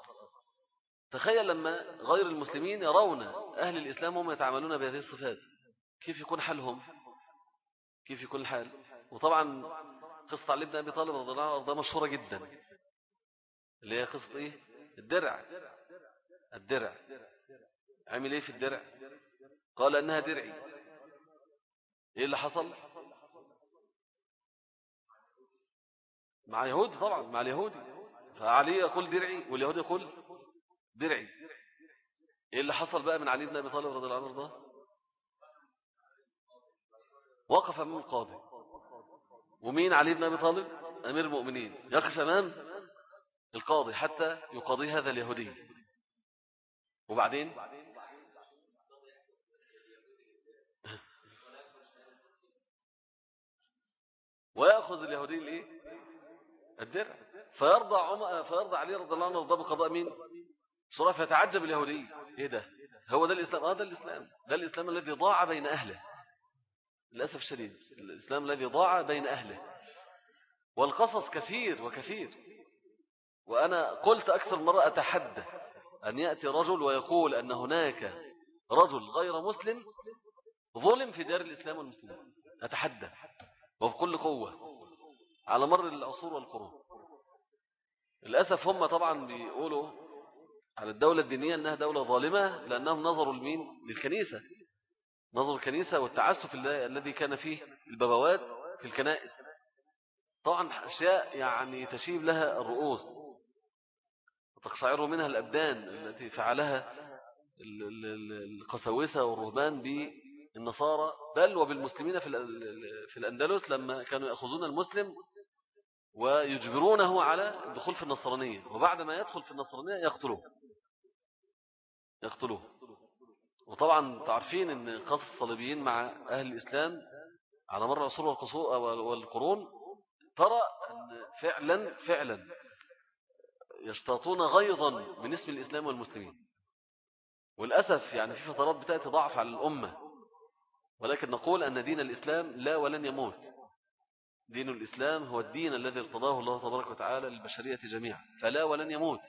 تخيل لما غير المسلمين يرون أهل الإسلام هم يتعاملون بهذه الصفات. كيف يكون حالهم؟ كيف يكون الحال؟ وطبعا قصة علي بن أبي طالب رضي الله عنه مشهورة جدا. اللي هي قصة إيه؟ الدرع. الدرع. عمل إيه في الدرع؟ قال أنها درعي إيه اللي حصل؟ مع يهود طبعا مع اليهودي. فعلي يقول درعي واليهودي يقول درعي. إيه اللي حصل بقى من علي بن أبي طالب رضي الله عنه وقف أمام القاضي. ومين علي بن أبي طالب؟ أمير المؤمنين. يقف أمام القاضي حتى يقاضي هذا اليهودي. وبعدين؟ ويأخذ اليهودي الإيه؟ الدرع. فيرضى عم... فيرضى علي رضي الله عنه بقضاء مين؟ صراحة فيتعجب اليهودي. إيه ده؟ هو ده الإسلام؟ آه ده الإسلام. ده الإسلام الذي ضاع بين أهله. للأسف الشديد. الإسلام الذي ضاع بين أهله. والقصص كثير وكثير. وأنا قلت أكثر مرة أتحدى أن يأتي رجل ويقول أن هناك رجل غير مسلم ظلم في دار الإسلام والمسلمين. أتحدى وبكل قوة. على مر العصور والقرون. للأسف هم طبعا بيقولوا على الدولة الدينية أنها دولة ظالمة لأنهم نظروا لمين؟ للكنيسة. نظروا الكنيسة والتعسف الذي كان فيه البابوات في الكنائس. طبعا أشياء يعني تشيب لها الرؤوس. وتقشعر منها الأبدان التي فعلها القساوسة والرهبان بالنصارى. بل وبالمسلمين في الأندلس لما كانوا يأخذون المسلم ويجبرونه على الدخول في النصرانية وبعد ما يدخل في النصرانية يقتلوه. يقتلوه. وطبعا تعرفين إن قصص الصليبيين مع أهل الإسلام على مر العصور والقرون ترى أن فعلا فعلا يشتاطون غيظا من اسم الإسلام والمسلمين. والأسف يعني في فترات بتأتي ضعف على الأمة. ولكن نقول أن دين الإسلام لا ولن يموت. دين الإسلام هو الدين الذي ارتضاه الله تبارك وتعالى للبشرية جميعا فلا ولن يموت.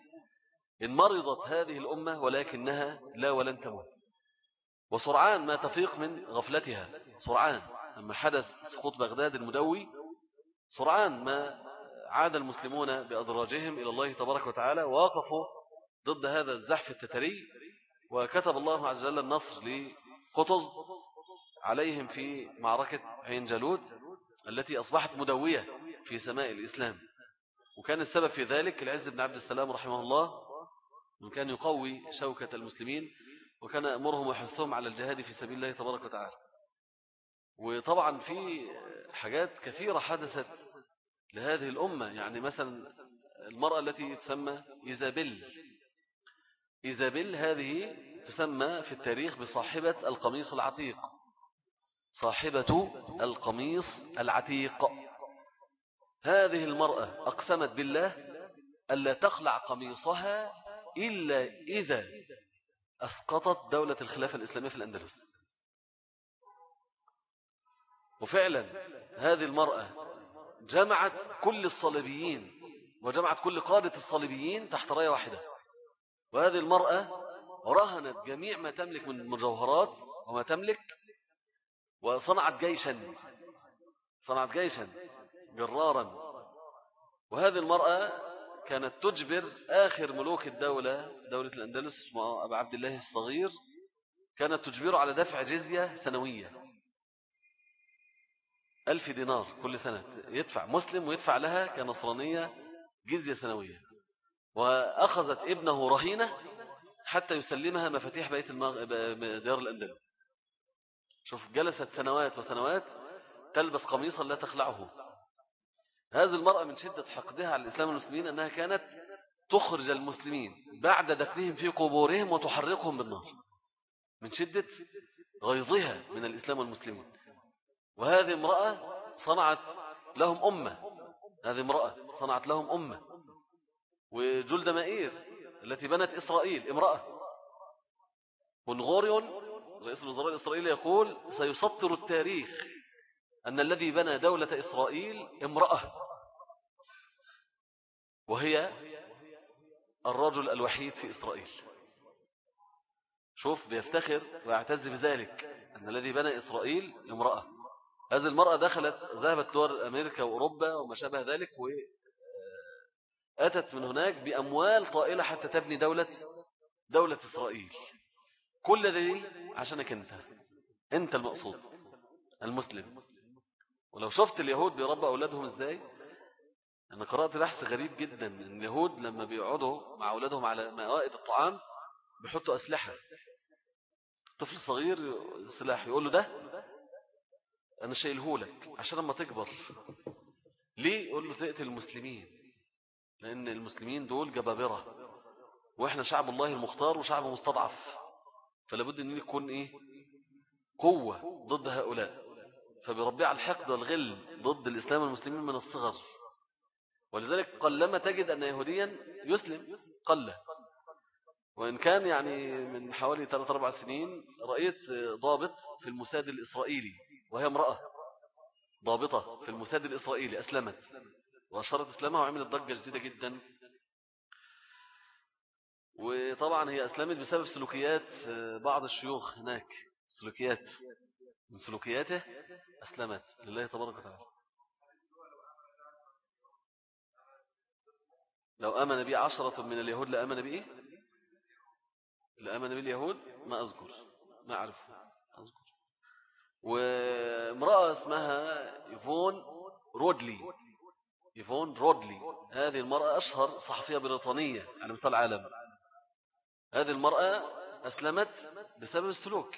إن مرضت هذه الأمة ولكنها لا ولن تموت. وسرعان ما تفيق من غفلتها. سرعان. لما حدث سقوط بغداد المدوي سرعان ما عاد المسلمون بأدراجهم إلى الله تبارك وتعالى ووقفوا ضد هذا الزحف التتري وكتب الله عز وجل النصر لقطز عليهم في معركة عين جالوت التي أصبحت مدوية في سماء الإسلام. وكان السبب في ذلك العز بن عبد السلام رحمه الله وكان يقوي شوكة المسلمين وكان أمرهم ويحثهم على الجهاد في سبيل الله تبارك وتعالى. وطبعا في حاجات كثيرة حدثت لهذه الأمة يعني مثلا المرأة التي تسمى إيزابيل. إيزابيل هذه تسمى في التاريخ بصاحبة القميص العتيق. صاحبة القميص العتيق. هذه المرأة أقسمت بالله ألا تخلع قميصها إلا إذا أسقطت دولة الخلافة الإسلامية في الأندلس. وفعلا هذه المرأة جمعت كل الصليبيين وجمعت كل قادة الصليبيين تحت راية واحدة. وهذه المرأة رهنت جميع ما تملك من مجوهرات وما تملك وصنعت جيشا صنعت جيشا جرارا. وهذه المرأة كانت تجبر آخر ملوك الدولة دولة الأندلس أبو عبد الله الصغير كانت تجبره على دفع جزية سنوية. ألف دينار كل سنة. يدفع مسلم ويدفع لها كنصرانية جزية سنوية. وأخذت ابنه رهينة حتى يسلمها مفاتيح بيت المغ... ديار الأندلس. شوف جلست سنوات وسنوات تلبس قميصا لا تخلعه. هذه المرأة من شدة حقدها على الإسلام والمسلمين أنها كانت تخرج المسلمين بعد دفنهم في قبورهم وتحرقهم بالنار من شدة غيظها من الإسلام والمسلمين. وهذه امرأة صنعت لهم أمة. هذه امرأة صنعت لهم أمة. وجلد مائير التي بنت إسرائيل امرأة ونغوريون رئيس الوزراء الإسرائيلي يقول سيسطر التاريخ أن الذي بنى دولة إسرائيل امرأة وهي الرجل الوحيد في إسرائيل. شوف بيفتخر ويعتز بذلك أن الذي بنى إسرائيل امرأة. هذه المرأة دخلت ذهبت دول أمريكا وأوروبا وما شابه ذلك وأتت من هناك بأموال طائلة حتى تبني دولة دولة إسرائيل. كل ذي عشانك أنت. أنت المقصود. المسلم. ولو شفت اليهود بيربى أولادهم إزاي؟ أنا قرأت بحث غريب جدا أن اليهود لما بيقعدوا مع أولادهم على موائد الطعام بيحطوا أسلحة. طفل صغير سلاح يقول له ده أنا شايلهولك عشان لما تكبر. ليه؟ يقول له تقتل المسلمين. لأن المسلمين دول جبابرة. وإحنا شعب الله المختار وشعب مستضعف. فلابد أن يكون إيه؟ قوة ضد هؤلاء. فبيربيه على الحقد والغل ضد الإسلام والمسلمين من الصغر. ولذلك قلما تجد أن يهوديا يسلم قل وإن كان يعني من حوالي 3-4 سنين رأيت ضابط في المساد الإسرائيلي وهي امرأة ضابطة في المساد الإسرائيلي أسلمت. وأشرت إسلامها وعملت ضجة جديدة جدا. وطبعا هي أسلمت بسبب سلوكيات بعض الشيوخ هناك. سلوكيات. من سلوكياته أسلمت لله تبارك وتعالى. لو آمن بي عشرة من اليهود لآمن بإيه؟ لآمن باليهود؟ ما أذكر. ما أعرف أذكر. وامرأة اسمها يفون رودلي. يفون رودلي. هذه المرأة أشهر صحفية بريطانية على مستوى العالم. هذه المرأة أسلمت بسبب السلوك.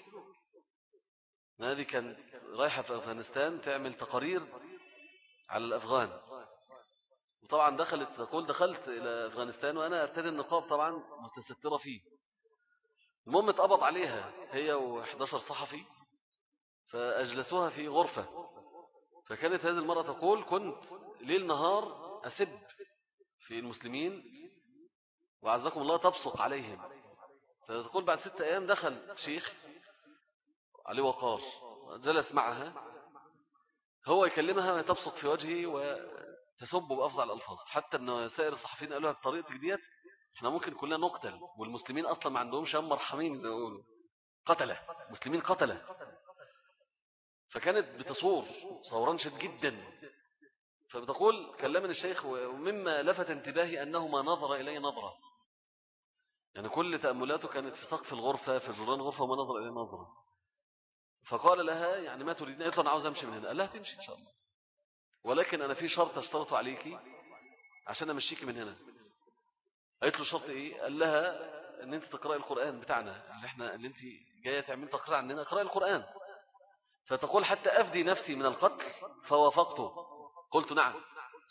هذه كانت رايحة في أفغانستان تعمل تقارير على الأفغان. وطبعا دخلت تقول دخلت إلى أفغانستان وأنا أرتدي النقاب طبعا متسترة فيه. المهم اتقبض عليها هي و11 صحفي فأجلسوها في غرفة. فكانت هذه المرة تقول كنت ليل نهار أسب في المسلمين وعزكم الله تبصق عليهم. فتقول بعد ستة أيام دخل شيخ عليه وقار جلس معها هو يكلمها وتبصق في وجهه وتسب بأفظع الألفاظ. حتى أن سائر الصحفيين قالوا بطريقتك ديت إحنا ممكن كلنا نقتل والمسلمين أصلا ما عندهمش هم مرحمين زي ما يقولوا قتلة مسلمين قتلة. فكانت بتصور صوران شد جدا. فبتقول كلمني الشيخ ومما لفت انتباهي أنه ما نظر إلي نظرة. يعني كل تأملاته كانت في سقف الغرفة في جران غرفة وما نظر إلي نظرة. فقال لها يعني ما تريدين؟ قالت له أنا عاوز أمشي من هنا. قال لها تمشي إن شاء الله. ولكن أنا في شرط اشترطه عليكي عشان أمشيكي من هنا. قالت له شرط إيه؟ قال لها أن أنت تقرأي القرآن بتاعنا اللي إحنا اللي أنت جاية تعمل تقرأ عننا اقرأي القرآن. فتقول حتى أفدي نفسي من القتل فوافقته. قلت نعم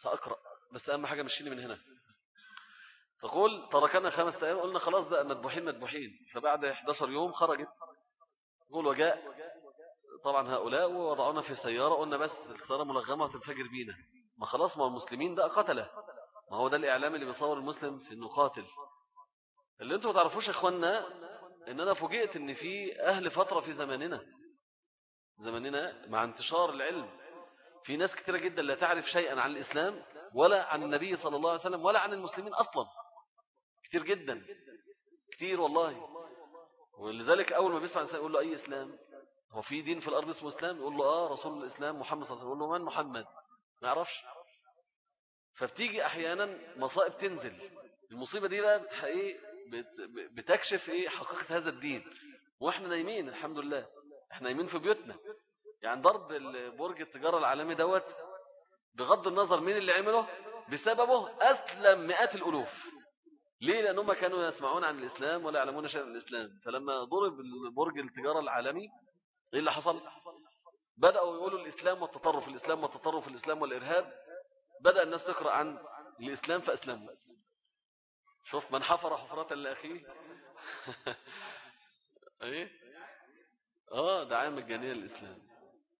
سأقرأ. بس أهم حاجة مشيني من هنا. تقول تركنا خمس أيام قلنا خلاص بقى مدبوحين مدبوحين فبعد 11 يوم خرجت. يقول وجاء. طبعا هؤلاء ووضعونا في سيارة قلنا بس السيارة ملغمة وتنفجر بينا. ما خلاص ما المسلمين ده قتلة. ما هو ده الإعلام اللي بيصور المسلم في أنه قاتل. اللي أنتوا تعرفوش يا إخوانا إن أنا فوجئت إن في أهل فترة في زماننا زماننا مع انتشار العلم. في ناس كثيرة جدا لا تعرف شيئا عن الإسلام ولا عن النبي صلى الله عليه وسلم ولا عن المسلمين أصلا. كثير جدا. كثير والله. ولذلك أول ما بيسمع الإنسان يقول له أي إسلام؟ هو في دين في الأرض اسمه إسلام؟ يقول له آه رسول الإسلام محمد صلى الله عليه وسلم. يقول له من محمد؟ ما يعرفش. فبتيجي أحيانا مصائب تنزل. المصيبة دي بقى بتكشف إيه حقيقة هذا الدين. وإحنا نايمين الحمد لله. إحنا نايمين في بيوتنا. يعني ضرب برج التجارة العالمي دوت بغض النظر مين اللي عمله؟ بسببه أسلم مئات الألوف. ليه؟ لأنهم كانوا يسمعون عن الإسلام ولا يعلمون شيئا عن الإسلام. فلما ضرب برج التجارة العالمي إيه اللي حصل؟ بدأوا يقولوا الإسلام والتطرف الإسلام والتطرف الإسلام والإرهاب. بدأ الناس تقرأ عن الإسلام فأسلموا. شوف من حفر حفرة لأخيه. [LAUGHS] إيه؟ آه دعاية مجانية للإسلام.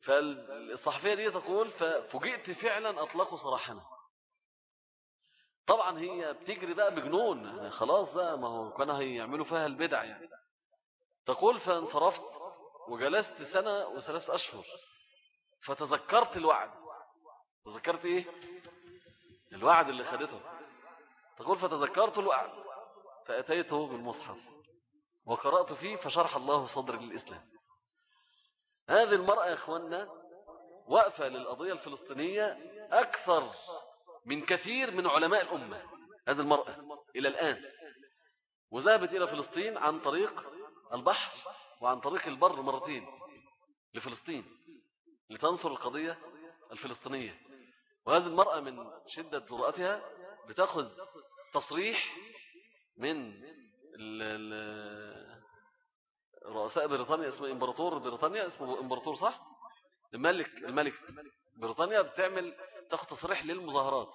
فالصحفية دي تقول ففوجئت فعلا أطلقوا صراحنا طبعا هي بتجري بقى بجنون يعني خلاص بقى ما هو كانوا هيعملوا فيها البدع يعني. تقول فانصرفت وجلست سنة وثلاث أشهر. فتذكرت الوعد. تذكرت إيه؟ الوعد اللي خدته. تقول فتذكرت الوعد فأتيته بالمصحف وقرأت فيه فشرح الله صدر للإسلام. هذه المرأة يا أخوانا وقفة للقضية الفلسطينية أكثر من كثير من علماء الأمة هذه المرأة إلى الآن. وذهبت إلى فلسطين عن طريق البحر وعن طريق البر مرتين لفلسطين لتنصر القضية الفلسطينية. وهذه المرأة من شدة جرأتها بتأخذ تصريح من رؤساء بريطانيا اسمه إمبراطور بريطانيا اسمه إمبراطور صح؟ الملك الملك بريطانيا بتعمل تاخد تصريح للمظاهرات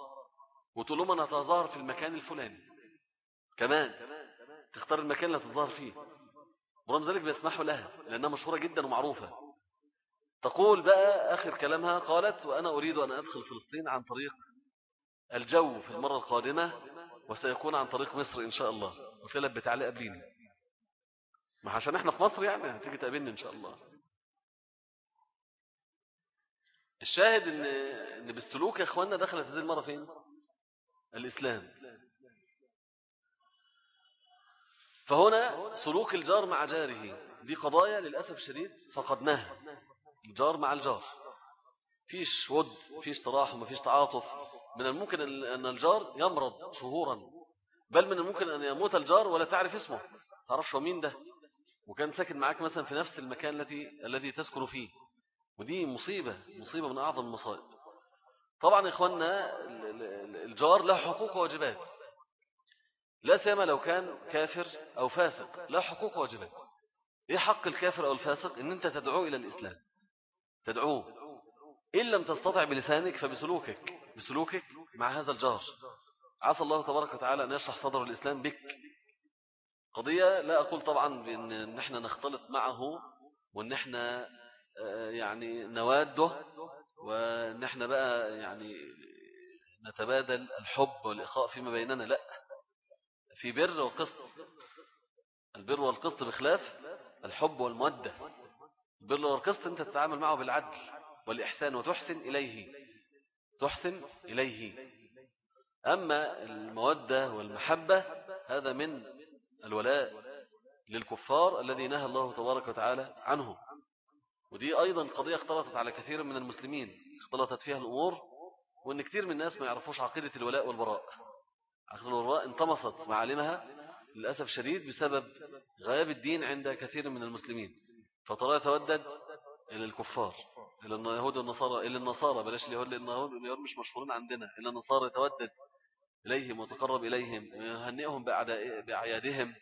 وتقول لهم أنا هتظاهر في المكان الفلاني. كمان تختار المكان اللي هتظاهر فيه. ورغم ذلك بيسمحوا لها لأنها مشهورة جدا ومعروفة. تقول بقى آخر كلامها قالت وأنا أريد أن أدخل فلسطين عن طريق الجو في المرة القادمة وسيكون عن طريق مصر إن شاء الله. قلت لها بتعلي قبليني. ما عشان إحنا في مصر يعني هتيجي تقابلني إن شاء الله. الشاهد ان إن بالسلوك يا اخواننا دخلت هذه المرة فين؟ الإسلام. فهنا سلوك الجار مع جاره. دي قضايا للأسف الشديد فقدناها. الجار مع الجار. فيش ود فيش تراحم فيش تعاطف. من الممكن أن الجار يمرض شهورا. بل من الممكن أن يموت الجار ولا تعرف اسمه. تعرفش مين ده؟ وكان ساكن معاك مثلا في نفس المكان الذي الذي تسكن فيه. ودي مصيبة مصيبة من أعظم المصائب. طبعا إخواننا الجار له حقوق وواجبات. لا سيما لو كان كافر أو فاسق له حقوق وواجبات. إيه حق الكافر أو الفاسق؟ إن أنت تدعوه إلى الإسلام. تدعوه إن لم تستطع بلسانك فبسلوكك. بسلوكك مع هذا الجار. عسى الله تبارك وتعالى أن يشرح صدر الإسلام بك. قضية لا أقول طبعا بأن نحن نختلط معه وأن إحنا يعني نواده ونحن بقى يعني نتبادل الحب والإخاء فيما بيننا. لا في بر وقسط. البر والقسط بخلاف الحب والمودة. البر والقسط أنت تتعامل معه بالعدل والإحسان وتحسن إليه تحسن إليه. أما المودة والمحبة هذا من الولاء للكفار الذي نهى الله تبارك وتعالى عنه ودي أيضا قضية اختلطت على كثير من المسلمين اختلطت فيها الأمور وأن كثير من الناس ما يعرفوش عقيدة الولاء والبراء. عقيدة الولاء انطمست معالمها للأسف شديد بسبب غياب الدين عند كثير من المسلمين. فترى يتودد إلى الكفار إلى اليهود والنصارى إلى النصارى بلاش اليهود اليهود مش مشهورين عندنا. إلى النصارى يتودد إليهم وتقرب إليهم ويهنئهم بأعيادهم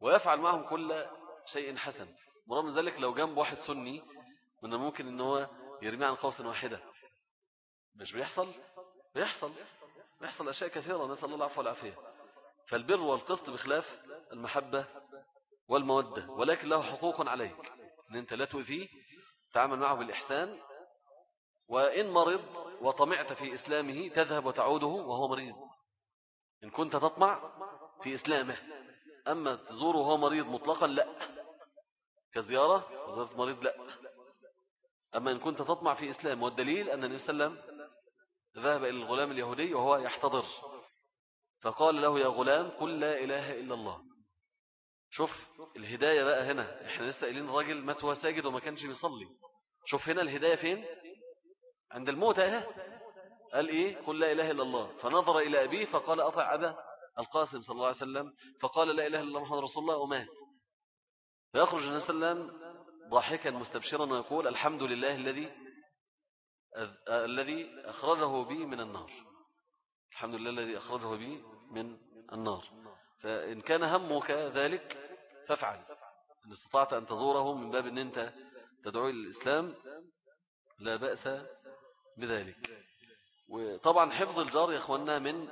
ويفعل معهم كل شيء حسن. ورغم ذلك لو جنب واحد سني من الممكن إن هو يرميه عن قوس واحدة. مش بيحصل؟ بيحصل. بيحصل أشياء كثيرة. نسأل الله العفو والعافية. فالبر والقسط بخلاف المحبة والمودة. ولكن له حقوق عليك. إن أنت لا تؤذيه تعامل معه بالإحسان. وإن مرض وطمعت في إسلامه تذهب وتعوده وهو مريض. إن كنت تطمع في إسلامه. أما تزوره وهو مريض مطلقا لا. كزيارة؟ زيارة مريض لا. أما إن كنت تطمع في إسلام والدليل أن النبي صلى الله عليه وسلم ذهب إلى الغلام اليهودي وهو يحتضر. فقال له يا غلام قل لا إله إلا الله. شوف الهداية بقى هنا. إحنا لسه قايلين الراجل مات وهو ساجد وما كانش بيصلي. شوف هنا الهداية فين؟ عند الموت أهي. قال إيه؟ قل لا إله إلا الله. فنظر إلى أبيه فقال أطع أبا القاسم صلى الله عليه وسلم. فقال لا إله إلا الله محمد رسول الله ومات. فيخرج النبي صلى الله عليه وسلم ضاحكا مستبشرا ويقول الحمد لله الذي الذي أخرجه بي من النار. الحمد لله الذي أخرجه بي من النار. فإن كان همك ذلك فافعل. إن استطعت أن تزوره من باب أن أنت تدعو إلى الإسلام لا بأس بذلك. وطبعا حفظ الجار يا أخوانا من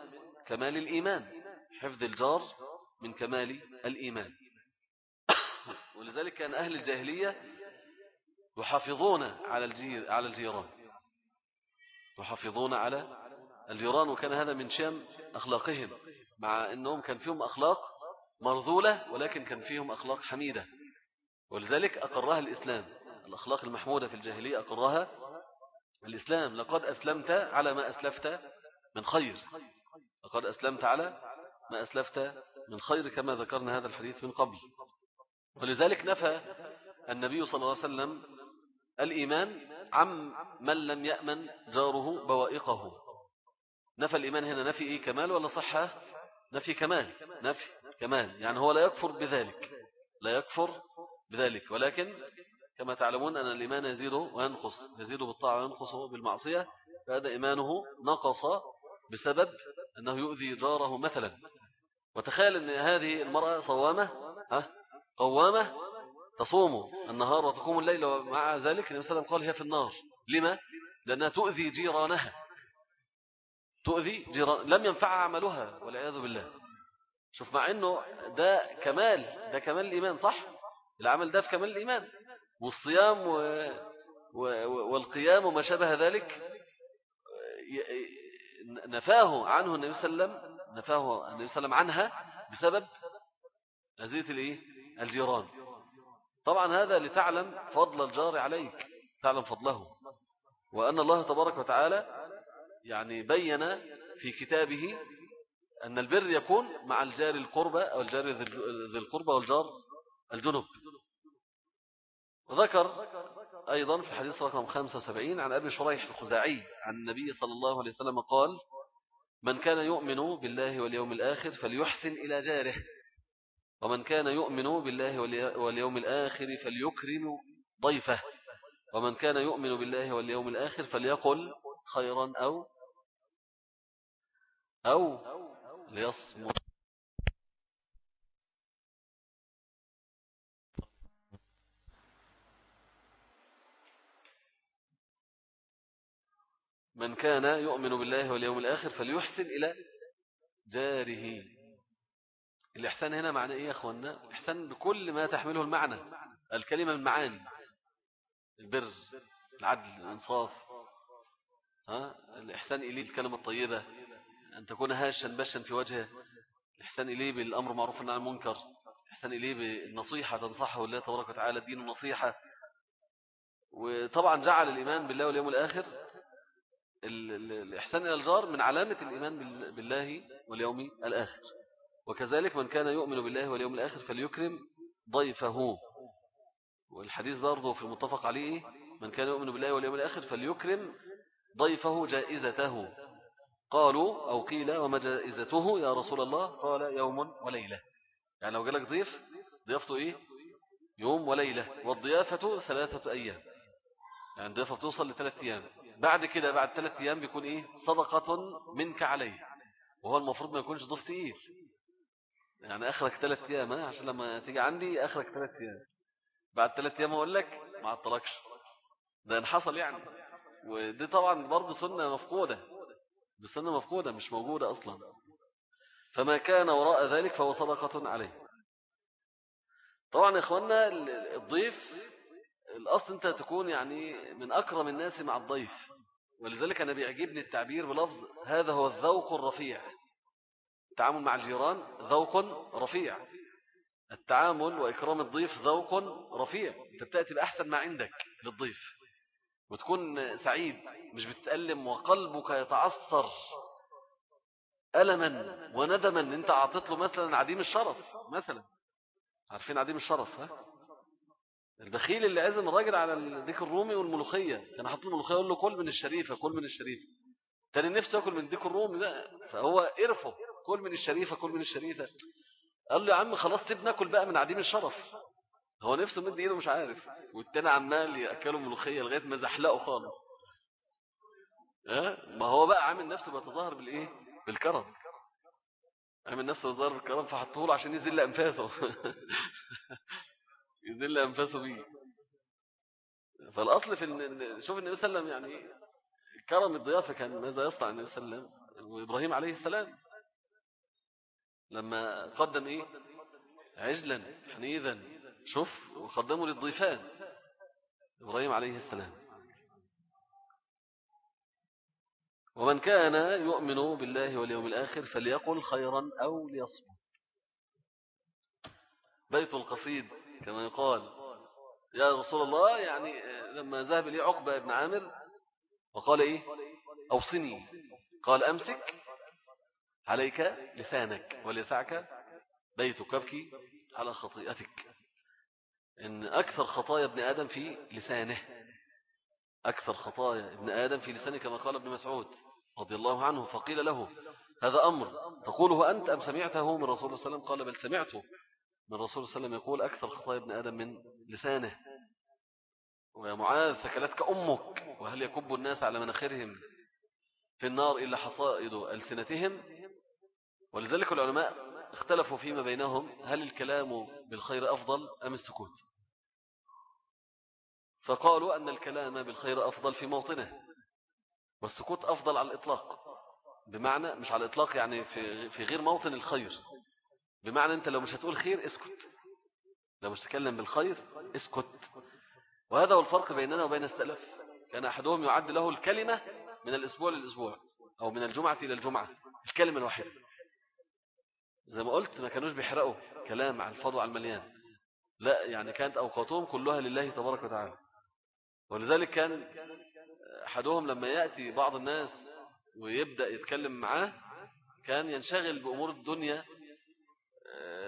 كمال الإيمان. حفظ الجار من كمال الإيمان. ولذلك كان أهل الجاهلية يحافظون على الجير على الجيران. يحافظون على الجيران وكان هذا من شام أخلاقهم مع أنهم كان فيهم أخلاق مرذولة ولكن كان فيهم أخلاق حميدة. ولذلك أقرها الإسلام. الأخلاق المحمودة في الجاهلية أقرها الإسلام. لقد أسلمت على ما أسلفت من خير. لقد أسلمت على ما أسلفت من خير كما ذكرنا هذا الحديث من قبل. ولذلك نفى النبي صلى الله عليه وسلم الإيمان عم من لم يأمن جاره بوائقه. نفى الإيمان هنا نفي إيه؟ كمال ولا صحة؟ نفي كمال. نفي كمال. يعني هو لا يكفر بذلك. لا يكفر بذلك. ولكن كما تعلمون أن الإيمان يزيد وينقص. يزيد بالطاعة وينقص بالمعصية. فهذا إيمانه نقص بسبب أنه يؤذي جاره مثلا. وتخيل أن هذه المرأة صوامة ها؟ قوامة تصوم النهار وتقوم الليل ومع ذلك النبي صلى الله عليه وسلم قال هي في النار. لما؟ لأنها تؤذي جيرانها. تؤذي جيران لم ينفع عملها والعياذ بالله. شوف مع إنه ده كمال ده كمال الإيمان صح؟ العمل ده في كمال الإيمان. والصيام و... و... والقيام وما شابه ذلك نفاه عنه النبي صلى الله عليه وسلم نفاه النبي صلى الله عليه وسلم عنها بسبب أذية الإيه؟ الجيران. طبعا هذا لتعلم فضل الجار عليك تعلم فضله. وأن الله تبارك وتعالى يعني بين في كتابه أن البر يكون مع الجار القربة أو الجار ذي القربة والجار الجنب وذكر أيضا في الحديث رقم 75 عن أبي شريح الخزاعي عن النبي صلى الله عليه وسلم قال من كان يؤمن بالله واليوم الآخر فليحسن إلى جاره. ومن كان يؤمن بالله واليوم الآخر فليكرم ضيفه. ومن كان يؤمن بالله واليوم الآخر فليقل خيرا أو أو ليصمت. من كان يؤمن بالله واليوم الآخر فليحسن إلى جاره. الإحسان هنا معنى إيه يا أخوانا الإحسان بكل ما تحمله المعنى الكلمة من معاني البر العدل الإنصاف. ها؟ الإحسان إليه الكلمة الطيبة أن تكون هاشا بشا في وجهه. الإحسان إليه بالأمر معروف عن المنكر. الإحسان إليه بالنصيحة تنصحه الله تبارك وتعالى الدين النصيحة. وطبعا جعل الإيمان بالله واليوم الآخر الإحسان إلى الجار من علامة الإيمان بالله واليوم الآخر. وكذلك من كان يؤمن بالله واليوم الآخر فليكرم ضيفه. والحديث برضه في المتفق عليه من كان يؤمن بالله واليوم الآخر فليكرم ضيفه جائزته. قالوا أو قيل وما جائزته يا رسول الله؟ قال يوم وليلة. يعني لو جالك ضيف ضيافته إيه؟ يوم وليلة. والضيافة ثلاثة أيام. يعني الضيافة بتوصل لثلاثة أيام. بعد كده بعد ثلاثة أيام بيكون إيه؟ صدقة منك عليه. وهو المفروض ما يكونش ضيف تقيل. يعني أخرك ثلاثة أيام عشان لما تيجي عندي أخرك ثلاثة أيام. بعد ثلاثة أيام أقول لك ما عطلكش. ده انحصل يعني. ودي طبعا برضه سنة مفقودة. بسنة مفقودة مش موجودة أصلا. فما كان وراء ذلك فهو صدقة عليه. طبعا يا إخوانا الضيف الأصل أنت تكون يعني من أكرم الناس مع الضيف. ولذلك أنا بيعجبني التعبير بلفظ هذا هو الذوق الرفيع. التعامل مع الجيران ذوق رفيع. التعامل وإكرام الضيف ذوق رفيع. أنت بتأتي بأحسن ما عندك للضيف. وتكون سعيد مش بتتألم وقلبك يتعصر ألما وندما أنت أعطيت له مثلا عديم الشرف مثلا. عارفين عديم الشرف ها؟ البخيل اللي عزم الراجل على الديك الرومي والملوخية. كان له الملوخية يقول له كل من الشريفة كل من الشريفة تاني نفسه ياكل من الديك الرومي ده فهو قرفه. كل من الشريفة كل من الشريفة. قال له يا عم خلاص سيب ناكل بقى من عديم الشرف. هو نفسه مد ايده مش عارف. والتاني عمال يأكله ملوخية لغاية ما زحلقه خالص. ها؟ ما هو بقى عامل نفسه بيتظاهر بالإيه؟ بالكرم. عامل نفسه بيتظاهر بالكرم فحطه له عشان يذل أنفاسه. [LAUGHS] يذل أنفاسه بيه. فالأصل في شوف النبي صلى الله عليه وسلم يعني كرم الضيافة كان ماذا يصنع النبي صلى الله عليه وسلم؟ وابراهيم عليه السلام. لما قدم إيه؟ عجلا حنيذا شوف وقدموا للضيفان إبراهيم عليه السلام. ومن كان يؤمن بالله واليوم الآخر فليقل خيرا أو ليصمت. بيت القصيد كما يقال. يا رسول الله يعني لما ذهب لي عقبة بن عامر وقال إيه؟ أوصني. قال أمسك. عليك لسانك وليسعك بيتك. أبكي على خطيئتك. إن أكثر خطايا ابن آدم في لسانه. أكثر خطايا ابن آدم في لسانه كما قال ابن مسعود رضي الله عنه. فقيل له هذا أمر. تقوله أنت أم سمعته من رسول الله صلى الله عليه وسلم؟ قال بل سمعته من رسول الله صلى الله عليه وسلم يقول أكثر خطايا ابن آدم من لسانه. ويا معاذ ثكلتك أمك. وهل يكب الناس على مناخرهم في النار إلا حصائد ألسنتهم؟ ولذلك العلماء اختلفوا فيما بينهم هل الكلام بالخير أفضل أم السكوت. فقالوا أن الكلام بالخير أفضل في موطنه والسكوت أفضل على الإطلاق. بمعنى مش على الإطلاق يعني في, في غير موطن الخير. بمعنى أنت لو مش هتقول خير اسكت. لو مش تكلم بالخير اسكت. وهذا هو الفرق بيننا وبين السلف. كان أحدهم يعد له الكلمة من الأسبوع للأسبوع أو من الجمعة إلى الجمعة الكلمة الواحدة زي ما قلت ما كانوش بيحرقوا كلام عن الفضل وعن المليان. لا يعني كانت أوقاتهم كلها لله تبارك وتعالى. ولذلك كان أحدهم لما يأتي بعض الناس ويبدأ يتكلم معاه كان ينشغل بأمور الدنيا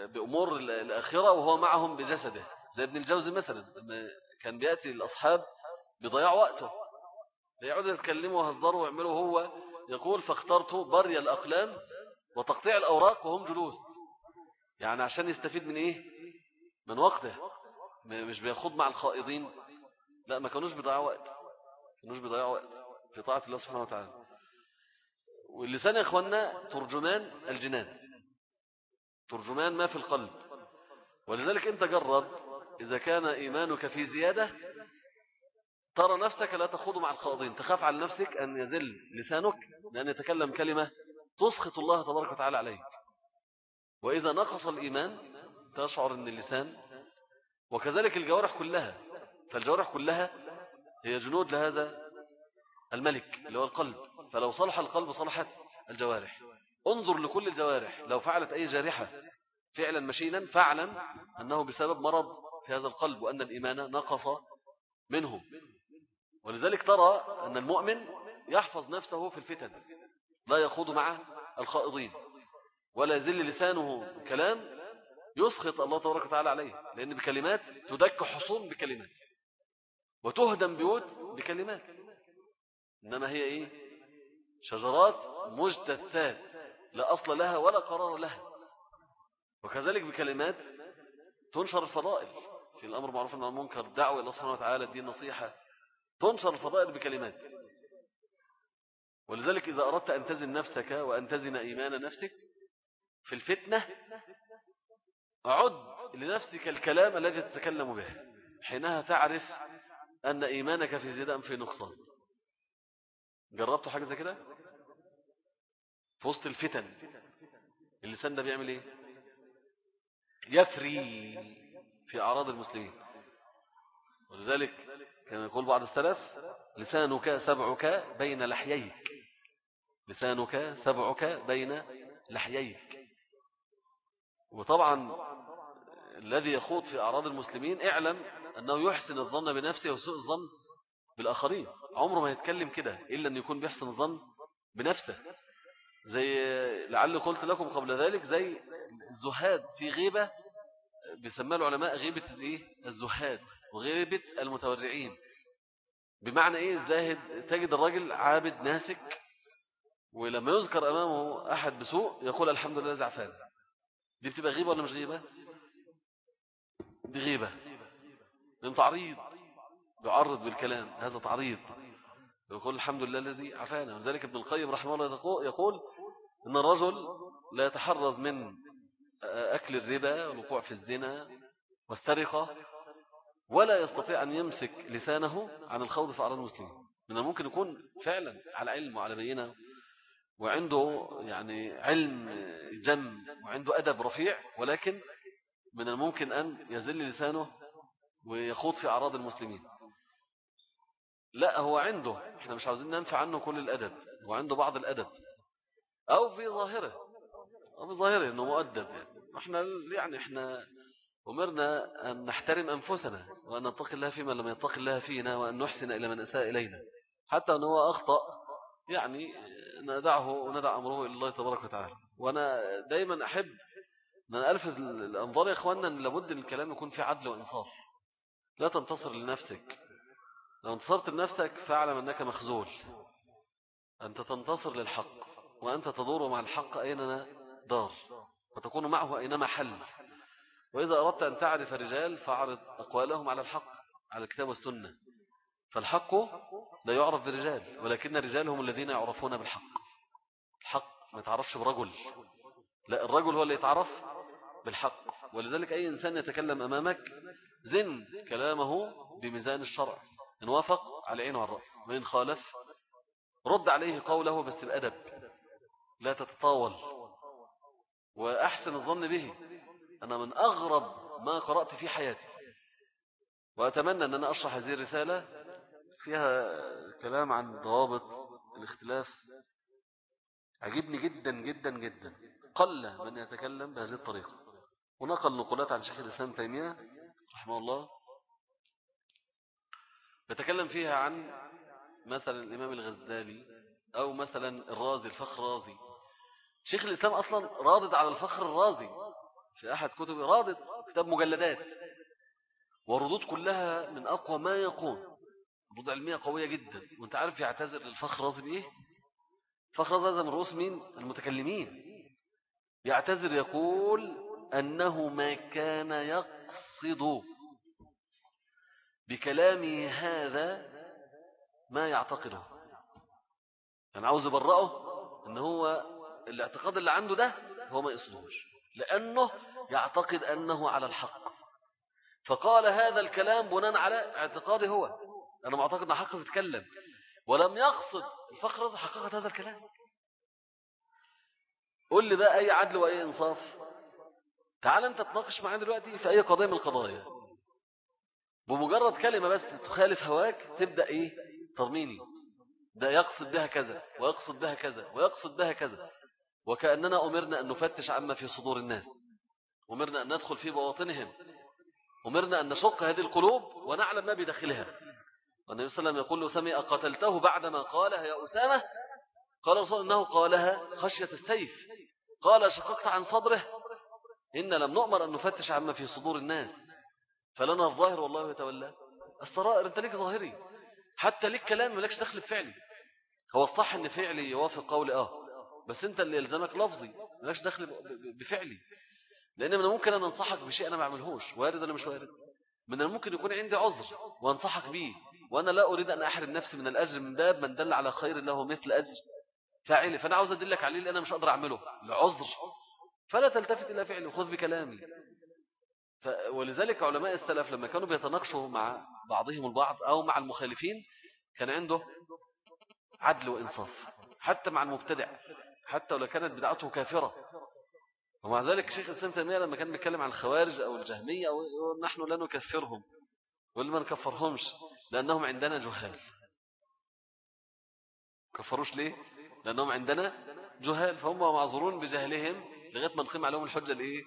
بأمور الآخرة وهو معهم بجسده. زي ابن الجوزي مثلا كان بيأتي الأصحاب بضياع وقته. يقعدوا يتكلموا ويهزروا ويعملوا هو يقول فاخترت بري الأقلام وتقطيع الأوراق وهم جلوس. يعني عشان يستفيد من إيه؟ من وقته. مش بيخوض مع الخائضين. لا ما كانوش بيضيعوا وقت. كانوش بيضيعوا وقت في طاعة الله سبحانه وتعالى. واللسان يا إخواننا ترجمان الجنان. ترجمان ما في القلب. ولذلك أنت جرب إذا كان إيمانك في زيادة ترى نفسك لا تخوض مع الخاضين تخاف على نفسك أن يزل لسانك لأن يتكلم كلمة تسخط الله تبارك وتعالى عليك. وإذا نقص الإيمان تشعر أن اللسان وكذلك الجوارح كلها فالجوارح كلها هي جنود لهذا الملك اللي هو القلب. فلو صلح القلب صلحت الجوارح. انظر لكل الجوارح. لو فعلت أي جارحة فعلا مشينا فاعلم أنه بسبب مرض في هذا القلب وأن الإيمان نقص منه. ولذلك ترى أن المؤمن يحفظ نفسه في الفتن. لا يخوض مع الخائضين. ولا يزل لسانه كلام يسخط الله تبارك وتعالى عليه لأن بكلمات تدك حصون بكلمات وتهدم بيوت بكلمات. إنما هي إيه؟ شجرات مجتثات لا أصل لها ولا قرار لها. وكذلك بكلمات تنشر الفضائل. في الأمر معروف عن المنكر دعوة الله سبحانه وتعالى الدين نصيحة تنشر الفضائل بكلمات. ولذلك إذا أردت أن تزن نفسك وأن تزن إيمان نفسك في الفتنة عد لنفسك الكلام الذي تتكلم به حينها تعرف أن إيمانك في زيادة أم في نقصان. جربتوا حاجة زي كده؟ في وسط الفتن اللسان ده بيعمل إيه؟ يفري في أعراض المسلمين. ولذلك كما يقول بعض السلف لسانك سبعك بين لحييك. لسانك سبعك بين لحييك. وطبعا الذي يخوض في أعراض المسلمين اعلم أنه يحسن الظن بنفسه وسوء الظن بالآخرين. عمره ما يتكلم كده إلا أن يكون بيحسن الظن بنفسه. زي لعل قلت لكم قبل ذلك زي الزهاد في غيبة بيسمى العلماء غيبة الايه الزهاد وغيبة المتورعين. بمعنى إيه؟ الزاهد تجد الراجل عابد ناسك ولما يذكر أمامه أحد بسوء يقول الحمد لله زعفان. دي بتبقى غيبة ولا مش غيبة؟ دي غيبة. من تعريض. يعرض بالكلام. هذا تعريض. يقول الحمد لله الذي عفانا وذلك ابن القيم رحمه الله يقول إن الرجل لا يتحرز من أكل الربا والوقوع في الزنا والسرقة ولا يستطيع أن يمسك لسانه عن الخوض في أعراض المسلمين. من الممكن يكون فعلا على علم وعلى بينة وعنده يعني علم جم وعنده أدب رفيع ولكن من الممكن أن يزل لسانه ويخوض في أعراض المسلمين. لا هو عنده إحنا مش عاوزين ننفع عنه كل الأدب هو عنده بعض الأدب. أو في ظاهرة أو في ظاهرة أنه مؤدب يعني. إحنا يعني إحنا أمرنا أن نحترم أنفسنا وأن نتقي الله فيما لم يتقي الله فينا وأن نحسن إلى من أساء إلينا. حتى أنه أخطأ يعني ندعه وندع أمره إلى الله تبارك وتعالى. وأنا دايما أحب أن ألفت الأنظار يا إخواننا أن لابد الكلام يكون في عدل وإنصاف. لا تنتصر لنفسك. لو انتصرت لنفسك فاعلم أنك مخزول أنت تنتصر للحق وأنت تدور مع الحق أينما دار. وتكون معه أينما حل. وإذا أردت أن تعرف رجال فاعرض أقوالهم على الحق على الكتاب والسنة. فالحق لا يعرف برجال ولكن الرجال هم الذين يعرفون بالحق. الحق ما يتعرفش برجل. لا الرجل هو اللي يتعرف بالحق. ولذلك أي إنسان يتكلم أمامك زن كلامه بميزان الشرع. إن وافق على عينه وعلى الرأس وإن خالف رد عليه قوله بس بأدب لا تتطاول. وأحسن الظن به أنا من أغرب ما قرأت في حياتي. وأتمنى أن أنا أشرح هذه الرسالة فيها كلام عن ضوابط الاختلاف. عجبني جدا جدا جدا. قل من يتكلم بهذه الطريقة. ونقل نقولات عن شيخ الإسلام تيمية رحمه الله. يتكلم فيها عن مثلا الإمام الغزالي أو مثلا الرازي الفخر الرازي. شيخ الإسلام أصلا رادد على الفخر الرازي. في أحد كتب رادد كتاب مجلدات. والردود كلها من أقوى ما يكون ردود علمية قوية جدا. وأنت عارف يعتذر للفخر الرازي بإيه؟ فخر الرازي من رؤوس مين؟ المتكلمين. يعتذر يقول أنه ما كان يقصد بكلامه هذا ما يعتقده. يعني عاوز يبرأه إن هو الاعتقاد اللي عنده ده هو ما يصلوش لأنه يعتقد أنه على الحق. فقال هذا الكلام بناء على اعتقاده هو. أنا معتقد أن حقه يتكلم ولم يقصد الفخر حقيقة هذا الكلام. قل لي بقى أي عدل وأي إنصاف. تعال أنت تناقش معاه دلوقتي في أي قضية من القضايا. بمجرد كلمة بس تخالف هواك تبدأ إيه؟ ترميني. ده يقصد بها كذا ويقصد بها كذا ويقصد بها كذا. وكأننا أمرنا أن نفتش عما في صدور الناس. أمرنا أن ندخل في بواطنهم. أمرنا أن نشق هذه القلوب ونعلم ما بداخلها. والنبي صلى الله عليه وسلم يقول له سمي أقتلته بعدما قالها يا أسامة؟ قال رسول أنه قالها خشية السيف. قال شققت عن صدره. إن لم نؤمر أن نفتش عما في صدور الناس. فلنا الظاهر والله يتولى. السرائر أنت ليك ظاهري. حتى ليك كلام ملكش دخل بفعلي هو الصح أن فعلي يوافق قولي آه. بس أنت اللي يلزمك لفظي ملكش دخل بفعلي. لأن من الممكن أن أنصحك بشيء أنا ما أعملهوش. وارد ولا مش وارد؟ من الممكن يكون عندي عذر وأنصحك به وأنا لا أريد أن أحرم نفسي من الأجر من باب من دل على خير له مثل أجر فاعلي فأنا عاوز أدلك عليه لأن أنا مش أقدر أعمله. لعذر فلا تلتفت إلى فعلي وخذ بكلامي. ف... ولذلك علماء السلف لما كانوا بيتناقشوا مع بعضهم البعض أو مع المخالفين كان عنده عدل وإنصاف. حتى مع المبتدع. حتى ولو كانت بدعته كافرة. ومع ذلك شيخ الإسلام تيمية لما كان بيتكلم عن الخوارج أو الجهمية أو نحن لا نكفرهم واللي ما نكفرهمش لأنهم عندنا جهال. كفروش ليه؟ لأنهم عندنا جهال فهم معذورون بجهلهم لغاية ما نقيم عليهم الحجة الإيه؟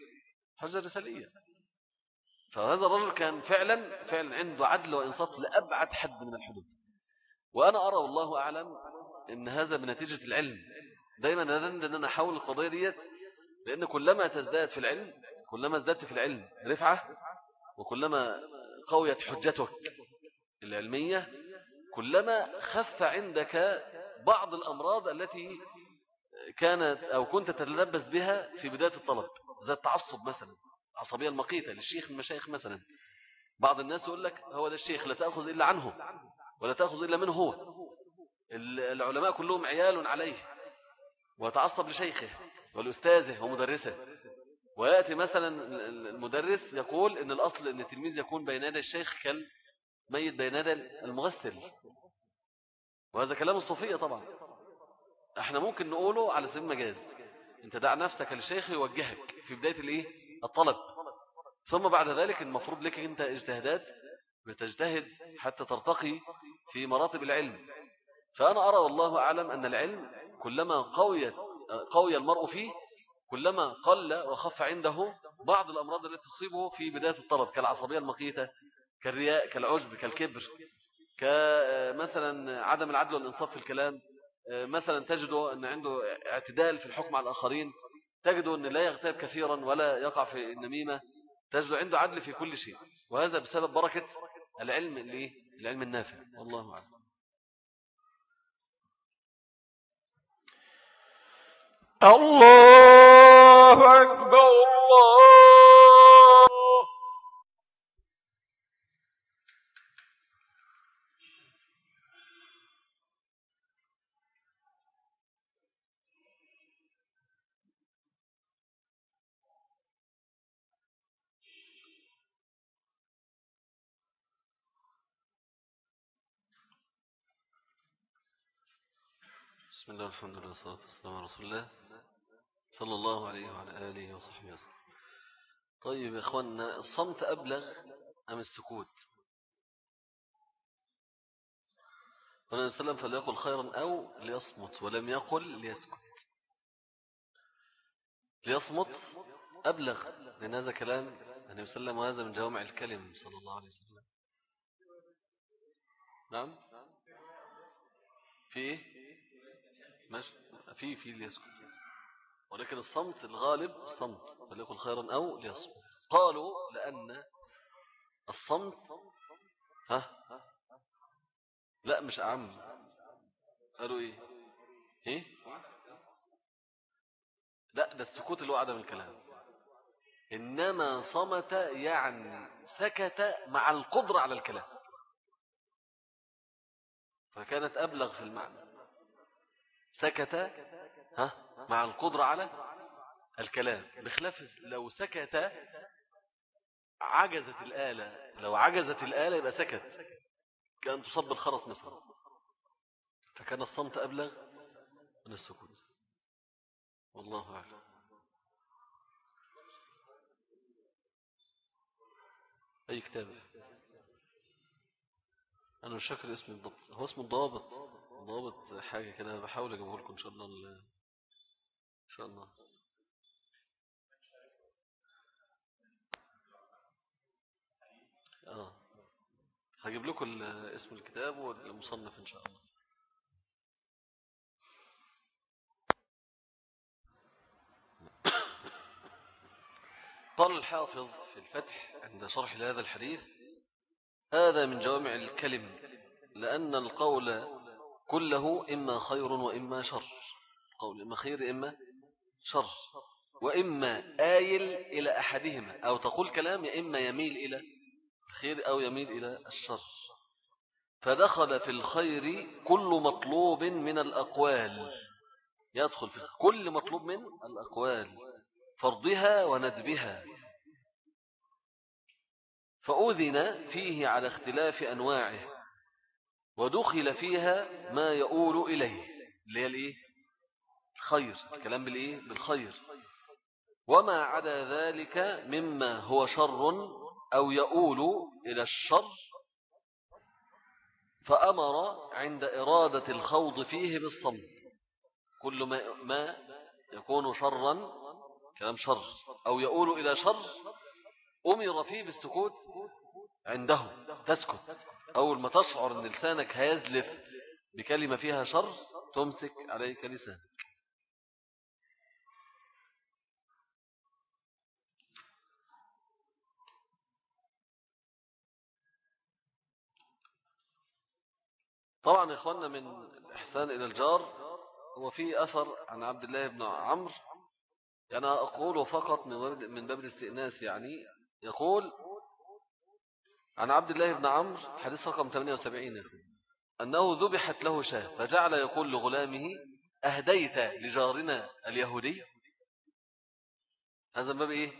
الحجة الرسالية. فهذا الرجل كان فعلا فعلا عنده عدل وإنصاف لأبعد حد من الحدود. وأنا أرى والله أعلم أن هذا بنتيجة العلم. دايما أن أنا أحاول القضية ديت لأن كلما تزداد في العلم كلما ازددت في العلم رفعة وكلما قويت حجتك العلمية كلما خف عندك بعض الأمراض التي كانت أو كنت تتلبس بها في بداية الطلب زي التعصب مثلا عصبية المقيتة للشيخ من المشايخ مثلا. بعض الناس يقول لك هو ده الشيخ لا تأخذ إلا عنه ولا تأخذ إلا منه هو. العلماء كلهم عيال عليه وتعصب لشيخه. والأستاذه ومدرسه ويأتي مثلا المدرس يقول إن الأصل أن التلميذ يكون بين يدي الشيخ كالميت بين يدي المغسل. وهذا كلام الصوفية طبعا. إحنا ممكن نقوله على سبيل المجاز. أنت دع نفسك للشيخ يوجهك في بداية الإيه؟ الطلب. ثم بعد ذلك المفروض لك أنت اجتهادات بتجتهد حتى ترتقي في مراتب العلم. فأنا أرى والله أعلم أن العلم كلما قويت قوي المرء فيه كلما قل وخف عنده بعض الأمراض التي تصيبه في بداية الطلب كالعصبية المقيتة كالرياء كالعجب كالكبر كمثلا عدم العدل والإنصاف في الكلام مثلا تجده أن عنده اعتدال في الحكم على الآخرين تجده أن لا يغتاب كثيرا ولا يقع في النميمة تجده عنده عدل في كل شيء وهذا بسبب بركة العلم اللي العلم النافع والله أعلم. الله أكبر الله بسم الله والحمد لله والصلاة والسلام على رسول الله صلى الله عليه وعلى آله وصحبه وسلم. طيب يا إخواننا الصمت أبلغ أم السكوت؟ الله عليه وسلم فليقل خيرا أو ليصمت ولم يقل ليسكت. ليصمت أبلغ لأن هذا كلام النبي صلى الله عليه وسلم وهذا من جوامع الكلم صلى الله عليه وسلم. نعم؟ في إيه؟ ماشي؟ في في ليسكت ولكن الصمت الغالب الصمت فليقل خيرا أو ليصمت؟ قالوا لأن الصمت ها؟ لا مش أعم. قالوا إيه؟ إيه؟ لا ده السكوت اللي هو عدم الكلام. إنما صمت يعني سكت مع القدرة على الكلام. فكانت أبلغ في المعنى. سكت ها مع القدرة على الكلام. بخلاف لو سكت عجزت الآلة. لو عجزت الآلة يبقى سكت. كأن تصب الخرس مثلا. فكان الصمت أبلغ من السكوت. والله أعلم. أي كتاب؟ أنا مش فاكر اسم الضبط هو اسمه الضابط ضابط حاجة كده بحاول أجيبه لكم إن شاء الله إن شاء الله. آه. هجيب لكم اسم الكتاب والمصنف إن شاء الله. [COUGHS] قال الحافظ في الفتح عند شرح لهذا الحديث هذا من جوامع الكلم لأن القول كله إما خير وإما شر. قول إما خير إما شر. وإما آيل إلى أحدهما. أو تقول كلام إما يميل إلى الخير أو يميل إلى الشر. فدخل في الخير كل مطلوب من الأقوال. يدخل في كل مطلوب من الأقوال. فرضها وندبها. فأذن فيه على اختلاف أنواعه. ودخل فيها ما يؤول إليه اللي هي الإيه؟ الخير الكلام بالإيه؟ بالخير وما عدا ذلك مما هو شر أو يؤول إلى الشر فأمر عند إرادة الخوض فيه بالصمت كل ما, ما يكون شرا كلام شر أو يؤول إلى شر أمر فيه بالسكوت عنده تسكت أول ما تشعر أن لسانك هيزلف بكلمة فيها شر تمسك عليك لسانك. طبعا يا إخواننا من الإحسان إلى الجار هو في أثر عن عبد الله بن عمرو. يعني أقول فقط من باب الاستئناس يعني يقول عن عبد الله بن عمرو حديث رقم 78 أنه ذبحت له شاة فجعل يقول لغلامه أهديت لجارنا اليهودي؟ هذا باب إيه؟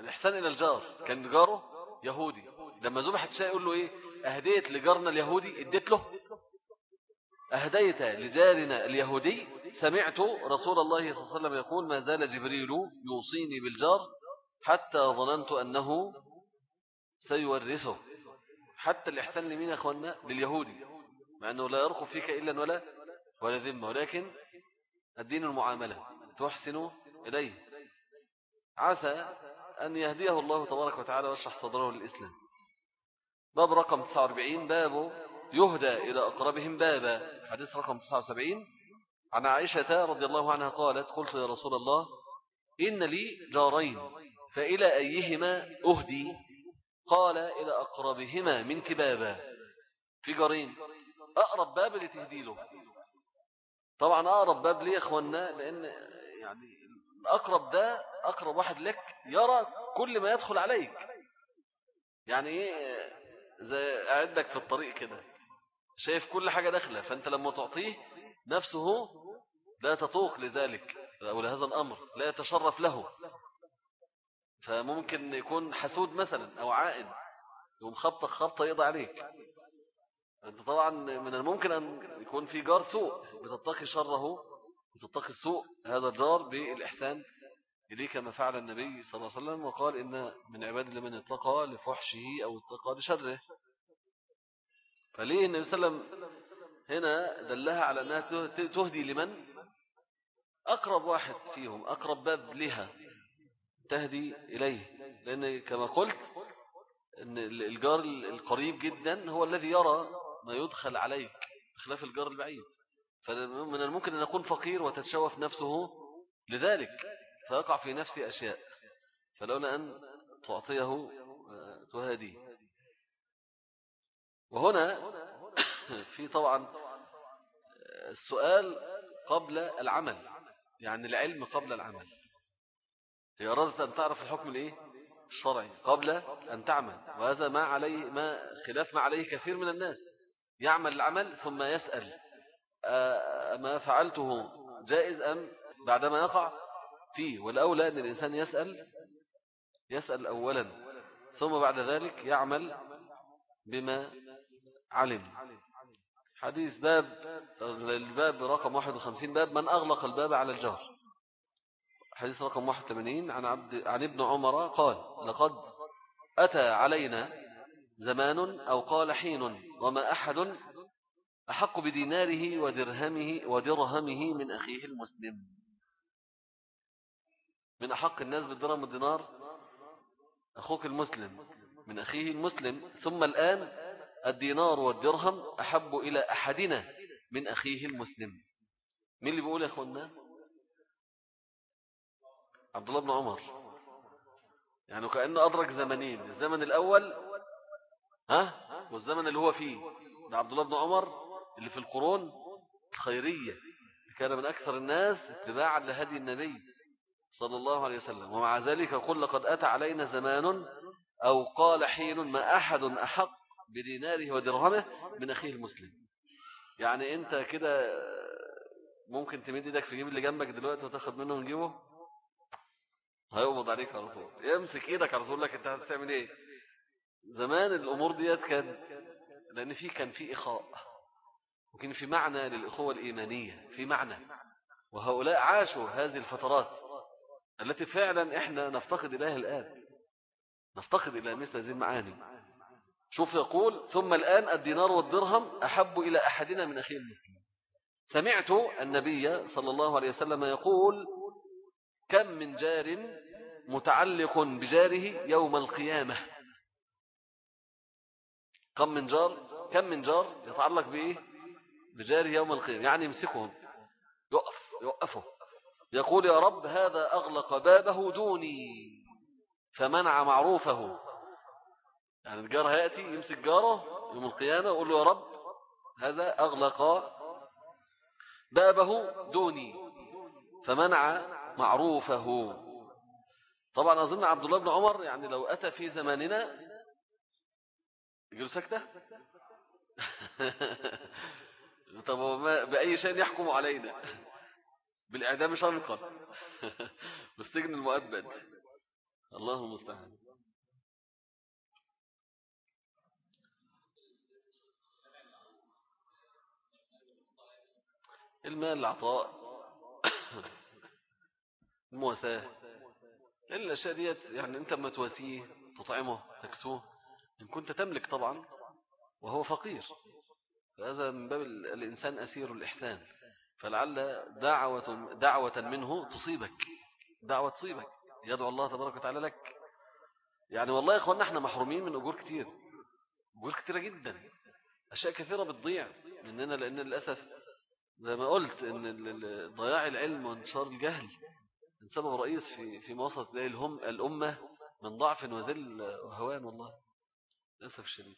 الإحسان إلى الجار. كان جاره يهودي. لما ذبحت شاة يقول له إيه؟ أهديت لجارنا اليهودي؟ إديت له. أهديت لجارنا اليهودي؟ سمعت رسول الله صلى الله عليه وسلم يقول ما زال جبريل يوصيني بالجار حتى ظننت أنه سيورثه. حتى الإحسان لمين يا أخوانا لليهودي. مع أنه لا يرقب فيك إلا ولا ولا ذمة. ولكن الدين المعاملة. تحسن إليه. عسى أن يهديه الله تبارك وتعالى ويشرح صدره للإسلام. باب رقم 49 باب يهدى إلى أقربهم. بابا حديث رقم 79 عن عائشة رضي الله عنها قالت قلت يا رسول الله إن لي جارين فإلى أيهما أهدي؟ قال إلى أقربهما من كبابا. في جارين. أقرب باب اللي تهدي له طبعا أقرب باب ليه أخوانا لأن يعني الأقرب ده أقرب واحد لك يرى كل ما يدخل عليك. يعني إيه؟ زي قاعد لك في الطريق كده. شايف كل حاجة داخلة فأنت لما تعطيه نفسه لا تطوق لذلك أو لهذا الأمر لا يتشرف له. فممكن يكون حسود مثلا أو عائد يوم خبطك خبطة يقضى عليك. أنت طبعا من الممكن أن يكون في جار سوء بتتقي شره بتتقي السوء هذا الجار بالإحسان إليه كما فعل النبي صلى الله عليه وسلم وقال إن من عباد لمن اتقى لفحشه أو اتقى لشره. فليه النبي صلى الله عليه وسلم هنا دلها على أنها تهدي لمن؟ أقرب واحد فيهم أقرب باب لها. تهدي إليه. لأن كما قلت أن الجار القريب جدا هو الذي يرى ما يدخل عليك بخلاف الجار البعيد. فمن الممكن أن يكون فقير وتتشوف نفسه لذلك فيقع في نفسه أشياء. فلولا أن تعطيه آه، تهديه وهنا [COUGHS] في طبعا السؤال قبل العمل يعني العلم قبل العمل. هي أرادت أن تعرف الحكم الإيه؟ الشرعي قبل أن تعمل وهذا ما عليه ما خلاف ما عليه كثير من الناس. يعمل العمل ثم يسأل ما فعلته جائز أم بعدما يقع؟ فيه. والأولى أن الإنسان يسأل يسأل أولا ثم بعد ذلك يعمل بما علم. حديث باب الباب رقم 51 باب من أغلق الباب على الجهر. حديث رقم 81 عن, عبد عن ابن عمر قال لقد أتى علينا زمان أو قال حين وما أحد أحق بديناره ودرهمه ودرهمه من أخيه المسلم. من أحق الناس بالدرهم والدينار أخوك المسلم من أخيه المسلم. ثم الآن الدينار والدرهم أحب إلى أحدنا من أخيه المسلم. مين اللي بيقول يا أخوانا عبد الله بن عمر. يعني كأنه أدرك زمنين الزمن الأول ها؟ والزمن اللي هو فيه ده عبد الله بن عمر اللي في القرون الخيرية كان من أكثر الناس اتباعا لهدي النبي صلى الله عليه وسلم. ومع ذلك قل لقد أتى علينا زمان أو قال حين ما أحد أحق بديناره ودرهمه من أخيه المسلم. يعني أنت كده ممكن تمد إيدك في جيب اللي جنبك دلوقتي وتاخد منه من جيبه هيقبض عليك على طول. يمسك إيدك على طول. لك انت هتعمل إيه؟ زمان الأمور ديت كان لأن في كان في اخاء وكان في معنى للإخوة الإيمانية. في معنى. وهؤلاء عاشوا هذه الفترات التي فعلا إحنا نفتقد إليها الآن. نفتقد إلى مثل هذه المعاني. شوف يقول ثم الآن الدينار والدرهم أحب إلى أحدنا من أخيه المسلم. سمعت النبي صلى الله عليه وسلم يقول كم من جار متعلق بجاره يوم القيامة. كم من جار؟ كم من جار يتعلق بإيه؟ بجاره يوم القيامة. يعني يمسكهم. يقف يوقفه. يقول يا رب هذا أغلق بابه دوني. فمنع معروفه. يعني الجار هيأتي يمسك جاره يوم القيامة يقول له يا رب هذا أغلق بابه دوني. فمنع معروفه. طبعا أظن عبد الله بن عمر يعني لو أتى في زماننا يقول سكتة [LAUGHS] طب بأي شيء يحكم علينا؟ بالإعدام شنقا [LAUGHS] بالسجن المؤبد. الله المستعان. المال العطاء [COUGHS] المواساة. الأشياء ديت يعني أنت ما تواسيه تطعمه تكسوه. إن كنت تملك طبعا وهو فقير. فهذا من باب الإنسان أسير الإحسان. فلعل دعوة, دعوة منه تصيبك. دعوة تصيبك. يدعو الله تبارك وتعالى لك. يعني والله يا إخواننا إحنا محرومين من أجور كتير. أجور كتيرة جدا. أشياء كثيرة بتضيع مننا لأن للأسف زي ما قلت إن ضياع العلم وانتشار الجهل. من سبب رئيس في في وصلت اليه الهم الأمة من ضعف وذل وهوان والله للأسف الشديد.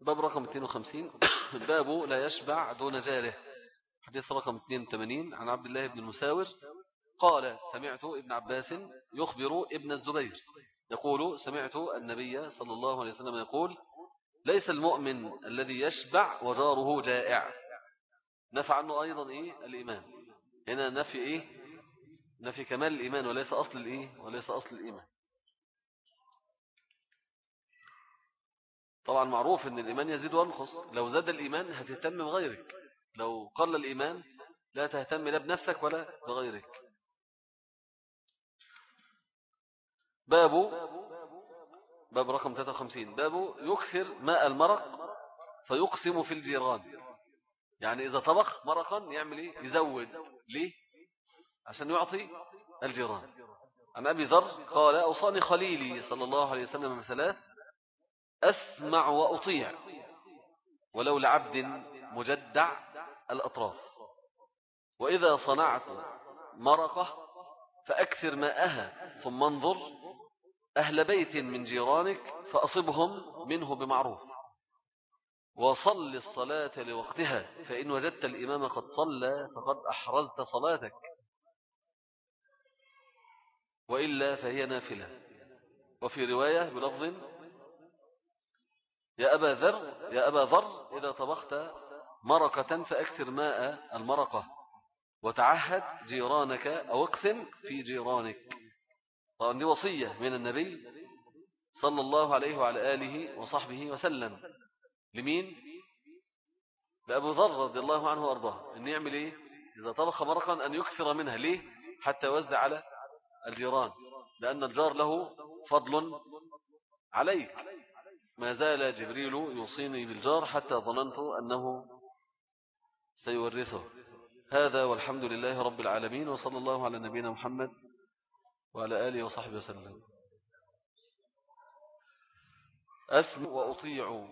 باب رقم 52 [COUGHS] باب لا يشبع دون جاره. حديث رقم 82 عن عبد الله بن المساور. قال سمعت ابن عباس يخبر ابن الزبير. يقول سمعت النبي صلى الله عليه وسلم يقول ليس المؤمن الذي يشبع وجاره جائع. نفع عنه أيضا إيه؟ الإيمان. هنا نفي إيه؟ نفي كمال الإيمان وليس أصل الإيه؟ وليس أصل الإيمان. طبعا معروف أن الإيمان يزيد وينقص. لو زاد الإيمان هتهتم بغيرك. لو قل الإيمان لا تهتم لا بنفسك ولا بغيرك. باب باب رقم 53 باب يكثر ماء المرق فيقسم في الجيران. يعني إذا طبخ مرقا يعمل إيه؟ يزود. ليه؟ عشان يعطي الجيران. عن أبي ذر قال أوصاني خليلي صلى الله عليه وسلم مثلا أسمع وأطيع ولو لعبد مجدع الأطراف. وإذا صنعت مرقة فأكثر ماءها ثم انظر أهل بيت من جيرانك فأصبهم منه بمعروف. وصل الصلاة لوقتها فإن وجدت الإمام قد صلى فقد أحرزت صلاتك. وإلا فهي نافلة. وفي رواية بلفظ يا أبا ذر يا أبا ذر إذا طبخت مرقة فأكثر ماء المرقة وتعهد جيرانك أو اقسم في جيرانك. طبعا دي وصية من النبي صلى الله عليه وعلى آله وصحبه وسلم. لمين؟ لأبو ذر رضي الله عنه وأرضاه. أن يعمل إيه؟ إذا طبخ مرقا أن يكثر منها. ليه؟ حتى يوزع على الجيران. لأن الجار له فضل عليك. ما زال جبريل يوصيني بالجار حتى ظننت أنه سيورثه. هذا والحمد لله رب العالمين وصلى الله على نبينا محمد وعلى آله وصحبه وسلم. أسمع وأطيع.